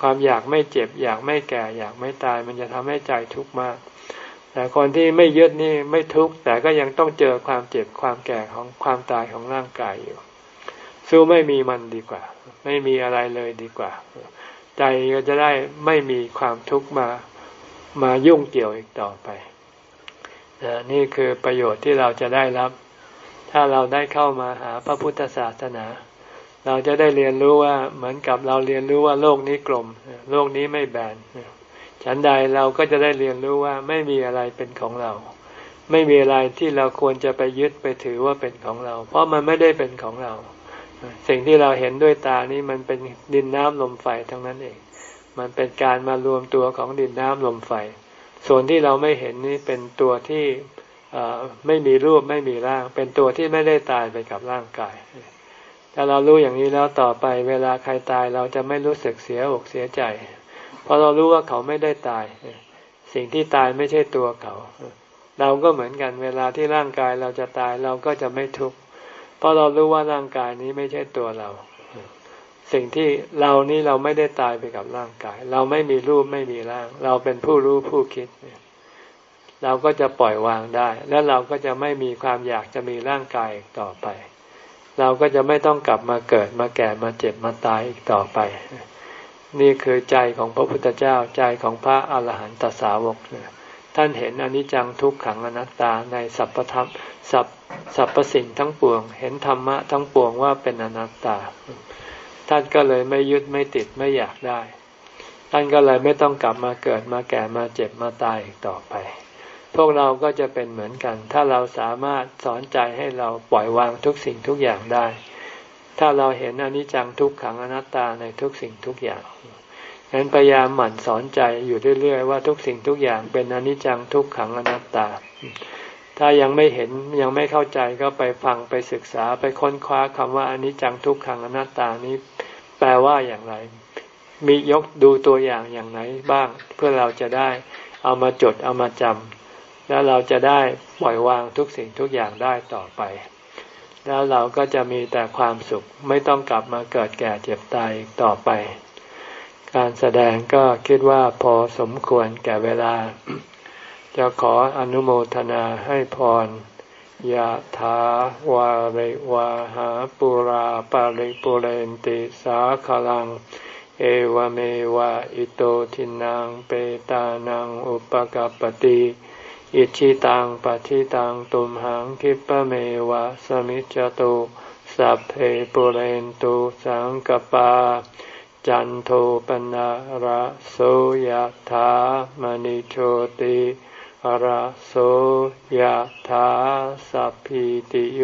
ความอยากไม่เจ็บ อยากไม่แก่ อยากไม่ตาย มันจะทำให้ใจทุกข์มาก แต่คนที่ไม่ยึดนี่ไม่ทุกข์ แต่ก็ยังต้องเจอความเจ็บความแก่ของความตายของร่างกายอยู่ สู้ไม่มีมันดีกว่า ไม่มีอะไรเลยดีกว่า ใจก็จะได้ไม่มีความทุกข์มามายุ่งเกี่ยวอีกต่อไป นี่คือประโยชน์ที่เราจะได้รับ ถ้าเราได้เข้ามาหาพระพุทธศาสนา เราจะได้เรียนรู้ว่าเหมือนกับเราเรียนรู้ว่าโลกนี้กลม โลกนี้ไม่แบนฉันใดเราก็จะได้เรียนรู้ว่าไม่มีอะไรเป็นของเรา ไม่มีอะไรที่เราควรจะไปยึดไปถือว่าเป็นของเรา เพราะมันไม่ได้เป็นของเรา สิ่งที่เราเห็นด้วยตานี้มันเป็นดินน้ำลมไฟทั้งนั้นเอง มันเป็นการมารวมตัวของดินน้ำลมไฟ ส่วนที่เราไม่เห็นนี่เป็นตัวที่ไม่มีรูปไม่มีร่าง เป็นตัวที่ไม่ได้ตายไปกับร่างกาย ถ้าเรารู้อย่างนี้แล้วต่อไปเวลาใครตายเราจะไม่รู้สึกเสียอกเสียใจ เพราะเรารู้ว่าเขาไม่ได้ตาย สิ่งที่ตายไม่ใช่ตัวเขา เราก็เหมือนกันเวลาที่ร่างกายเราจะตายเราก็จะไม่ทุกข์เพราะเรารู้ว่าร่างกายนี้ไม่ใช่ตัวเรา สิ่งที่เรานี่เราไม่ได้ตายไปกับร่างกาย เราไม่มีรูปไม่มีร่าง เราเป็นผู้รู้ผู้คิดเราก็จะปล่อยวางได้ และเราก็จะไม่มีความอยากจะมีร่างกายต่อไป เราก็จะไม่ต้องกลับมาเกิดมาแก่มาเจ็บมาตายอีกต่อไป นี่คือใจของพระพุทธเจ้าใจของพระอาหารหันตสาวกท่านเห็นอนิจจังทุกขังอนัตตาในสัพพธรรมสัพสัพพสิ่งทั้งปวง เห็นธรรมะทั้งปวงว่าเป็นอนัตตา ท่านก็เลยไม่ยึดไม่ติดไม่อยากได้ ท่านก็เลยไม่ต้องกลับมาเกิดมาแก่มาเจ็บมาตายอีกต่อไป พวกเราก็จะเป็นเหมือนกัน ถ้าเราสามารถสอนใจให้เราปล่อยวางทุกสิ่งทุกอย่างได้ ถ้าเราเห็นอนิจจังทุกขังอนัตตาในทุกสิ่งทุกอย่างฉะนั้นพยายามหมั่นสอนใจอยู่เรื่อยๆว่าทุกสิ่งทุกอย่างเป็นอนิจจังทุกขังอนัตตา ถ้ายังไม่เห็นยังไม่เข้าใจก็ไปฟังไปศึกษาไปค้นคว้าคำว่าอนิจจังทุกขังอนัตตานี้แปลว่าอย่างไร มียกดูตัวอย่างอย่างไหนบ้าง เพื่อเราจะได้เอามาจดเอามาจำ แล้วเราจะได้ปล่อยวางทุกสิ่งทุกอย่างได้ต่อไป แล้วเราก็จะมีแต่ความสุขไม่ต้องกลับมาเกิดแก่เจ็บตายต่อไป การแสดงก็คิดว่าพอสมควรแก่เวลา จะขออนุโมทนาให้พรยะถาวาริวาหาปุราปาริปุเรนติสาขลัง เอวเมวะอิโตทินังเปตานังอุปกปติ อิชิตังปฏิตังตุมหังคิปะเมวะสมิจจตุสัพเพปุเรนตุสังกปา จันโทปนะระโสยถามณิโชติระโสยถาสัพพิติโย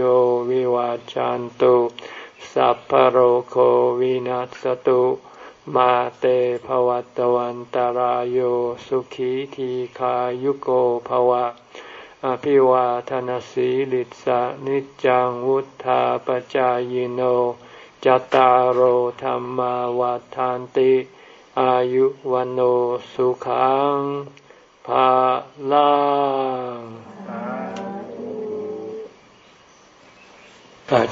วิวาจันตุสัพพโรโควินัสตุ มาเตภวัตวันตารโยสุขีทีขายุโกภวะ อภิวาทนสีลิสะนิจังวุธาปจายโนจตารโหธรรมวาทานติ อายุวันโอสุขังภาลัง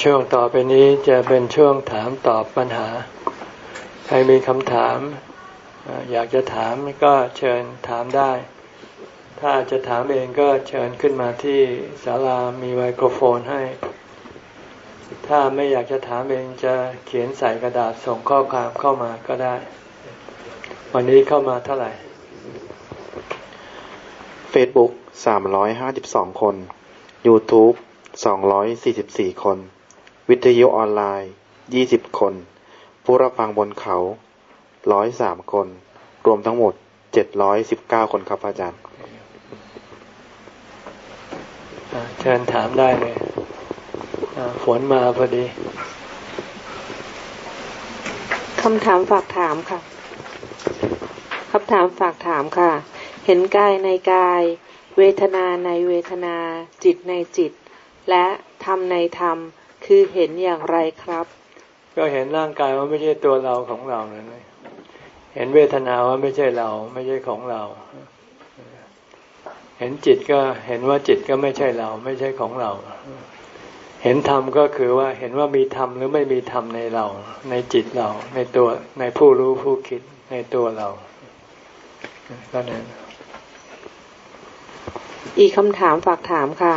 ช่วงต่อไปนี้จะเป็นช่วงถามตอบปัญหา ใครมีคำถามอยากจะถามก็เชิญถามได้ ถ้าจะถามเองก็เชิญขึ้นมาที่ศาลามีไมโครโฟนให้ ถ้าไม่อยากจะถามเองจะเขียนใส่กระดาษส่งข้อความเข้ามาก็ได้ วันนี้เข้ามาเท่าไหร่ Facebook สามร้อยห้าสิบสองคน YouTube สองร้อยสี่สิบสี่คน วิทยุออนไลน์ยี่สิบคน ผู้รับฟังบนเขาร้อยสามคน รวมทั้งหมดเจ็ดร้อยสิบเก้าคนครับอาจารย์เชิญถามได้เลยฝนมาพอดีคำถามฝากถามค่ะคำถามฝากถามค่ะ เห็นกายในกาย เวทนาในเวทนา จิตในจิต และธรรมในธรรม คือเห็นอย่างไรครับ ก็เห็นร่างกายว่าไม่ใช่ตัวเราของเราเลยเห็นเวทนาว่าไม่ใช่เรา ไม่ใช่ของเรา เห็นจิตก็เห็นว่าจิตก็ไม่ใช่เรา ไม่ใช่ของเรา เห็นธรรมก็คือว่าเห็นว่ามีธรรมหรือไม่มีธรรมในเรา ในจิตเรา ในตัวในผู้รู้ผู้คิดในตัวเราก็นั้นอีกคำถามฝากถามค่ะ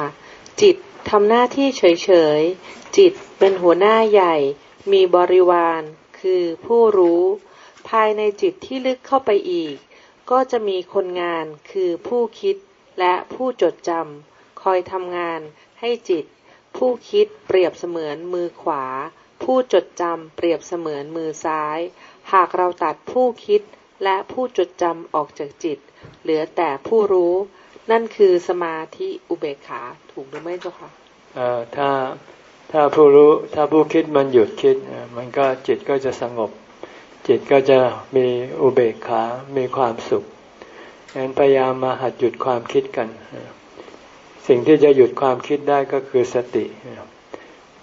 จิตทำหน้าที่เฉยๆ จิตเป็นหัวหน้าใหญ่ มีบริวาร คือผู้รู้ ภายในจิตที่ลึกเข้าไปอีก ก็จะมีคนงานคือผู้คิดและผู้จดจำคอยทำงานให้จิต ผู้คิดเปรียบเสมือนมือขวา ผู้จดจำเปรียบเสมือนมือซ้าย หากเราตัดผู้คิดและผู้จดจำออกจากจิต เหลือแต่ผู้รู้ นั่นคือสมาธิอุเบกขาถูกหรือไม่เจ้าค่ะเอ่อถ้า ถ้าผู้รู้ถ้าผู้คิดมันหยุดคิด มันก็จิตก็จะสงบ จิตก็จะมีอุเบกขา มีความสุขฉะนั้นพยายามมาหัดหยุดความคิดกัน สิ่งที่จะหยุดความคิดได้ก็คือสติ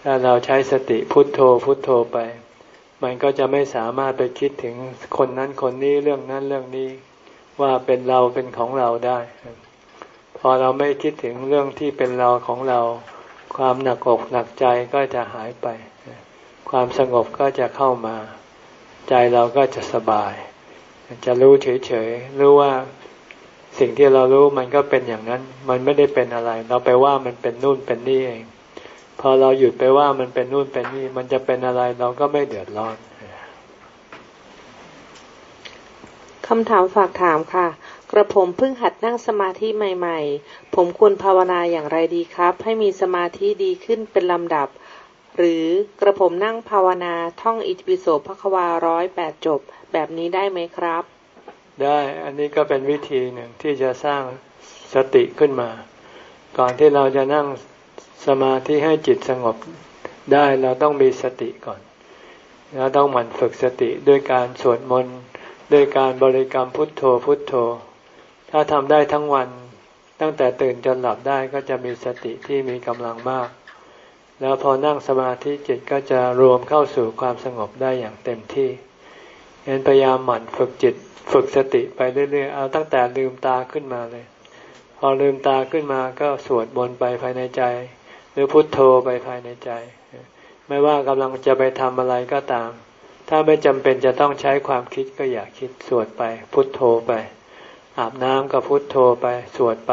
ถ้าเราใช้สติพุทโธพุทโธไป มันก็จะไม่สามารถไปคิดถึงคนนั้นคนนี้เรื่องนั้นเรื่องนี้ว่าเป็นเราเป็นของเราได้ พอเราไม่คิดถึงเรื่องที่เป็นเราของเรา ความหนักอกหนักใจก็จะหายไป ความสงบก็จะเข้ามา ใจเราก็จะสบาย จะรู้เฉยๆรู้ว่าสิ่งที่เรารู้มันก็เป็นอย่างนั้น มันไม่ได้เป็นอะไร เราไปว่ามันเป็นนู่นเป็นนี่เอง พอเราหยุดไปว่ามันเป็นนู่นเป็นนี่ มันจะเป็นอะไรเราก็ไม่เดือดร้อนคำถามฝากถามค่ะ กระผมเพิ่งหัดนั่งสมาธิใหม่ ๆ ผมควรภาวนาอย่างไรดีครับ ให้มีสมาธิดีขึ้นเป็นลำดับ หรือกระผมนั่งภาวนาท่องอิติปิโสพระควาร้อยแปดจบ แบบนี้ได้ไหมครับ ได้อันนี้ก็เป็นวิธีหนึ่งที่จะสร้างสติขึ้นมา ก่อนที่เราจะนั่งสมาธิให้จิตสงบได้เราต้องมีสติก่อนเราต้องหมั่นฝึกสติด้วยการสวดมนต์ด้วยการบริกรรมพุทโธพุทโธ ถ้าทำได้ทั้งวันตั้งแต่ตื่นจนหลับได้ก็จะมีสติที่มีกำลังมาก แล้วพอนั่งสมาธิจิตก็จะรวมเข้าสู่ความสงบได้อย่างเต็มที่เห็นพยายามหมั่นฝึกจิตฝึกสติไปเรื่อยๆ เอาตั้งแต่ลืมตาขึ้นมาเลย พอลืมตาขึ้นมาก็สวดบนไปภายในใจ หรือพุทโธไปภายในใจ ไม่ว่ากำลังจะไปทำอะไรก็ตาม ถ้าไม่จำเป็นจะต้องใช้ความคิดก็อย่าคิดสวดไปพุทโธไป อาบน้ำก็พุทโธไปสวดไป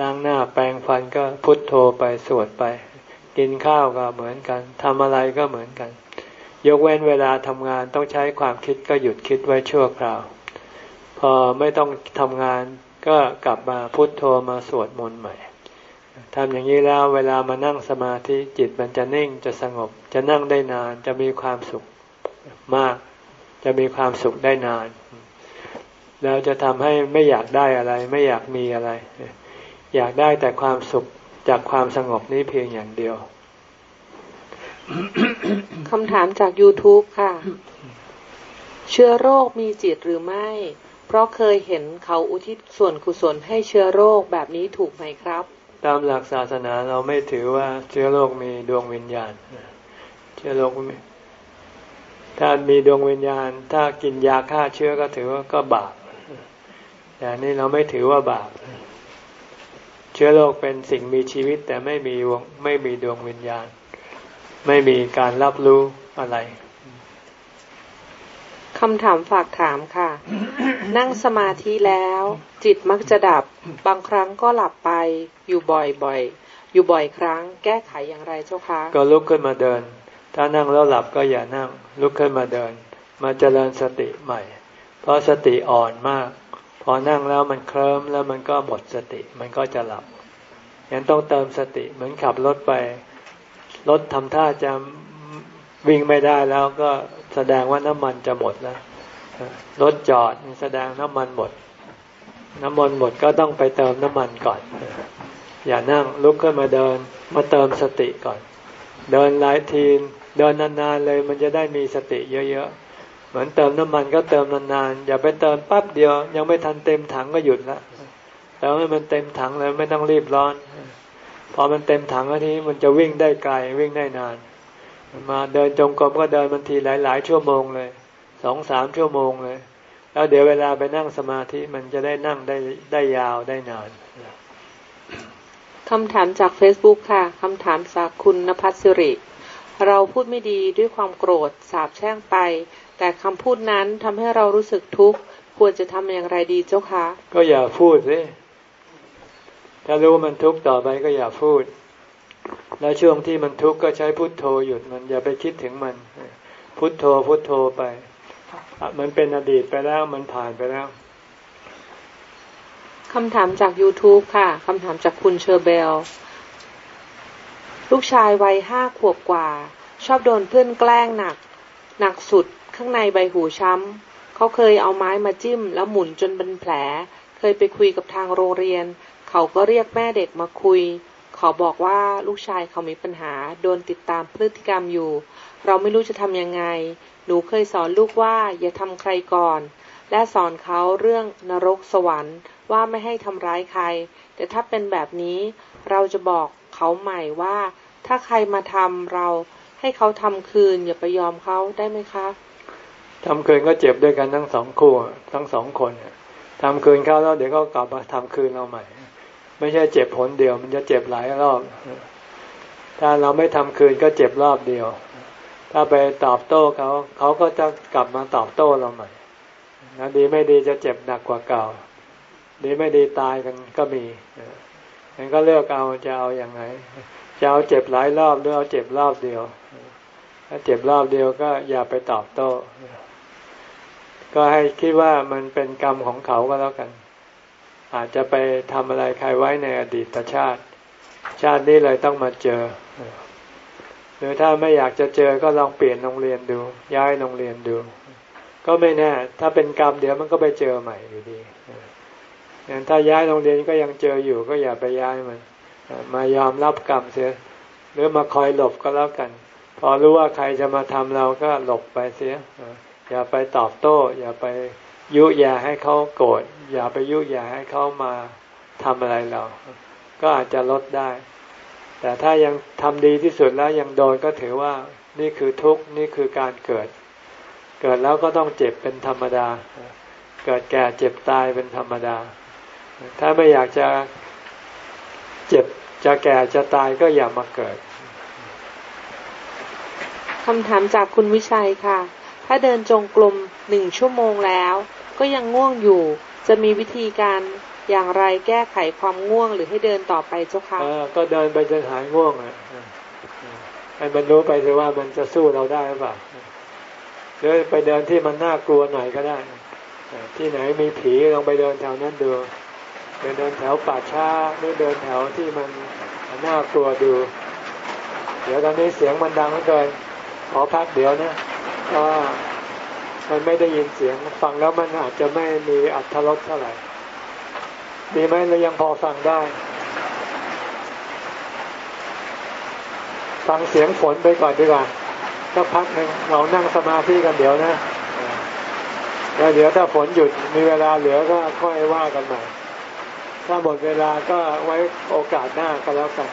ล้างหน้าแปรงฟันก็พุทโธไปสวดไป กินข้าวก็เหมือนกันทำอะไรก็เหมือนกัน ยกเว้นเวลาทำงานต้องใช้ความคิดก็หยุดคิดไว้ชั่วคราว พอไม่ต้องทำงานก็กลับมาพุทโธมาสวดมนต์ใหม่ทำอย่างนี้แล้วเวลามานั่งสมาธิจิตมันจะนิ่งจะสงบ จะนั่งได้นานจะมีความสุขมาก จะมีความสุขได้นาน แล้วจะทำให้ไม่อยากได้อะไร ไม่อยากมีอะไร อยากได้แต่ความสุขจากความสงบนี้เพียงอย่างเดียวคำถามจาก YouTube ค่ะ เชื้อโรคมีจิตหรือไม่ เพราะเคยเห็นเขาอุทิศส่วนกุศลให้เชื้อโรคแบบนี้ถูกไหมครับ ตามหลักศาสนาเราไม่ถือว่าเชื้อโรคมีดวงวิญญาณ เชื้อโรคถ้ามีดวงวิญญาณ ถ้ากินยาฆ่าเชื้อก็ถือว่าก็บาป แต่นี่เราไม่ถือว่าบาป เชื้อโรคเป็นสิ่งมีชีวิตแต่ไม่มีวงไม่มีดวงวิญญาณ ไม่มีการรับรู้อะไรคำถามฝากถามค่ะ นั่งสมาธิแล้ว จิตมักจะดับ บางครั้งก็หลับไป อยู่บ่อยๆ อยู่บ่อยครั้ง แก้ไขอย่างไรเจ้าคะ ก็ลุกขึ้นมาเดิน ถ้านั่งแล้วหลับก็อย่านั่ง ลุกขึ้นมาเดิน มาเจริญสติใหม่ เพราะสติอ่อนมาก พอนั่งแล้วมันเคลิ้มแล้วมันก็หมดสติ มันก็จะหลับยังต้องเติมสติเหมือนขับรถไป รถทำท่าจะวิ่งไม่ได้แล้วก็แสดงว่าน้ำมันจะหมดแล้วรถจอดแสดงน้ำมันหมด น้ำมันหมดก็ต้องไปเติมน้ำมันก่อน อย่านั่งลุกขึ้นมาเดิน มาเติมสติก่อน เดินหลายทีเดินนานๆเลยมันจะได้มีสติเยอะๆ มือนเติมน้ำมันก็เติมนานๆอย่าไปเติมปั๊บเดียว ยังไม่ทันเต็มถังก็หยุดละแล้วให้มันเต็มถังเลยไม่ต้องรีบร้อน พอมันเต็มถังแล้วทีมันจะวิ่งได้ไกลวิ่งได้นาน มาเดินจงกรมก็เดินบางทีหลายๆ ชั่วโมงเลยสองสามชั่วโมงเลย แล้วเดี๋ยวเวลาไปนั่งสมาธิมันจะได้นั่งได้ได้ยาวได้นานคำถามจาก Facebook ค่ะคำถามจากคุณนภัสสิริ เราพูดไม่ดีด้วยความโกรธสาบแช่งไป แต่คำพูดนั้นทำให้เรารู้สึกทุกข์ควรจะทำอย่างไรดีเจ้าคะก็อย่าพูดสิถ้ารู้มันทุกข์ต่อไปก็อย่าพูด แล้วช่วงที่มันทุกข์ก็ใช้พุทโธหยุดมันอย่าไปคิดถึงมัน พุทโธพุทโธไป มันเป็นอดีตไปแล้วมันผ่านไปแล้วคำถามจาก YouTube ค่ะ คำถามจากคุณเชอร์เบล ลูกชายวัยห้าขวบกว่า ชอบโดนเพื่อนแกล้งหนัก หนักสุด ข้างในใบหูช้ำ เขาเคยเอาไม้มาจิ้ม แล้วหมุนจนเป็นแผล เคยไปคุยกับทางโรงเรียน เขาก็เรียกแม่เด็กมาคุย เขาบอกว่าลูกชายเขามีปัญหา โดนติดตามพฤติกรรมอยู่ เราไม่รู้จะทำยังไง หนูเคยสอนลูกว่าอย่าทำใครก่อน และสอนเขาเรื่องนรกสวรรค์ว่าไม่ให้ทำร้ายใคร แต่ถ้าเป็นแบบนี้ เราจะบอกเขาใหม่ว่า ถ้าใครมาทำเราให้เขาทำคืนอย่าไปยอมเขาได้ไหมคะ ทำคืนก็เจ็บด้วยกันทั้งสองคู่ทั้งสองคนทำคืนเขาแล้วเดี๋ยวก็กลับมาทำคืนเราใหม่ ไม่ใช่เจ็บผลเดียว มันจะเจ็บหลายรอบ ถ้าเราไม่ทำคืนก็เจ็บรอบเดียว ถ้าไปตอบโต้เขาเขาก็จะกลับมาตอบโต้เราใหม่นะดีไม่ดีจะเจ็บหนักกว่าเก่า ดีไม่ดีตายกันก็มีงั้นก็เลือกเอาจะเอาอย่างไงจะเอาเจ็บหลายรอบหรือเอาเจ็บรอบเดียว ถ้าเจ็บรอบเดียวก็อย่าไปตอบโต้ ก็ให้คิดว่ามันเป็นกรรมของเขาก็แล้วกัน อาจจะไปทำอะไรใครไว้ในอดีตชาติ ชาตินี้เลยต้องมาเจอ หรือถ้าไม่อยากจะเจอก็ลองเปลี่ยนโรงเรียนดู ย้ายโรงเรียนดู ก็ไม่แน่ ถ้าเป็นกรรมเดี๋ยวมันก็ไปเจอใหม่อยู่ดีอย่างถ้าย้ายโรงเรียนก็ยังเจออยู่ก็อย่าไปย้ายมัน มายอมรับกรรมเสีย หรือมาคอยหลบก็แล้วกัน พอรู้ว่าใครจะมาทำเราก็หลบไปเสีย อย่าไปตอบโต้ อย่าไปยุยาให้เขาโกรธอย่าไปยุยาให้เขามาทำอะไรเรา ก็อาจจะลดได้ แต่ถ้ายังทำดีที่สุดแล้วยังโดนก็ถือว่านี่คือทุกข์นี่คือการเกิด เกิดแล้วก็ต้องเจ็บเป็นธรรมดา เกิดแก่เจ็บตายเป็นธรรมดา ถ้าไม่อยากจะเจ็บจะแก่จะตายก็อย่ามาเกิดคำถามจากคุณวิชัยค่ะ ถ้าเดินจงกรมหนึ่งชั่วโมงแล้ว ก็ยังง่วงอยู่ จะมีวิธีการอย่างไรแก้ไขความง่วงหรือให้เดินต่อไปเจ้าค่ะก็เดินไปจนหายง่วงอะให้มันรู้ไปเลยว่ามันจะสู้เราได้หรือเปล่าหรือไปเดินที่มันน่ากลัวหน่อยก็ได้ ที่ไหนมีผีลองไปเดินแถวนั้นดูไปเดินแถวป่าช้าหรือเดินแถวที่มันน่ากลัวดู เดี๋ยวตอนนี้เสียงมันดังเหลือเกินขอพักเดี๋ยวนะ เพราะว่ามันไม่ได้ยินเสียงฟังแล้วมันอาจจะไม่มีอัตรสเท่าไหร่ดีไหมเรายังพอฟังได้ ฟังเสียงฝนไปก่อนดีกว่าสักพักหนึ่งเรานั่งสมาธิกันเดี๋ยวนะแล้วเดี๋ยวถ้าฝนหยุดมีเวลาเหลือก็ค่อยว่ากันใหม่ถ้าหมดเวลาก็ไว้โอกาสหน้าก็แล้วกัน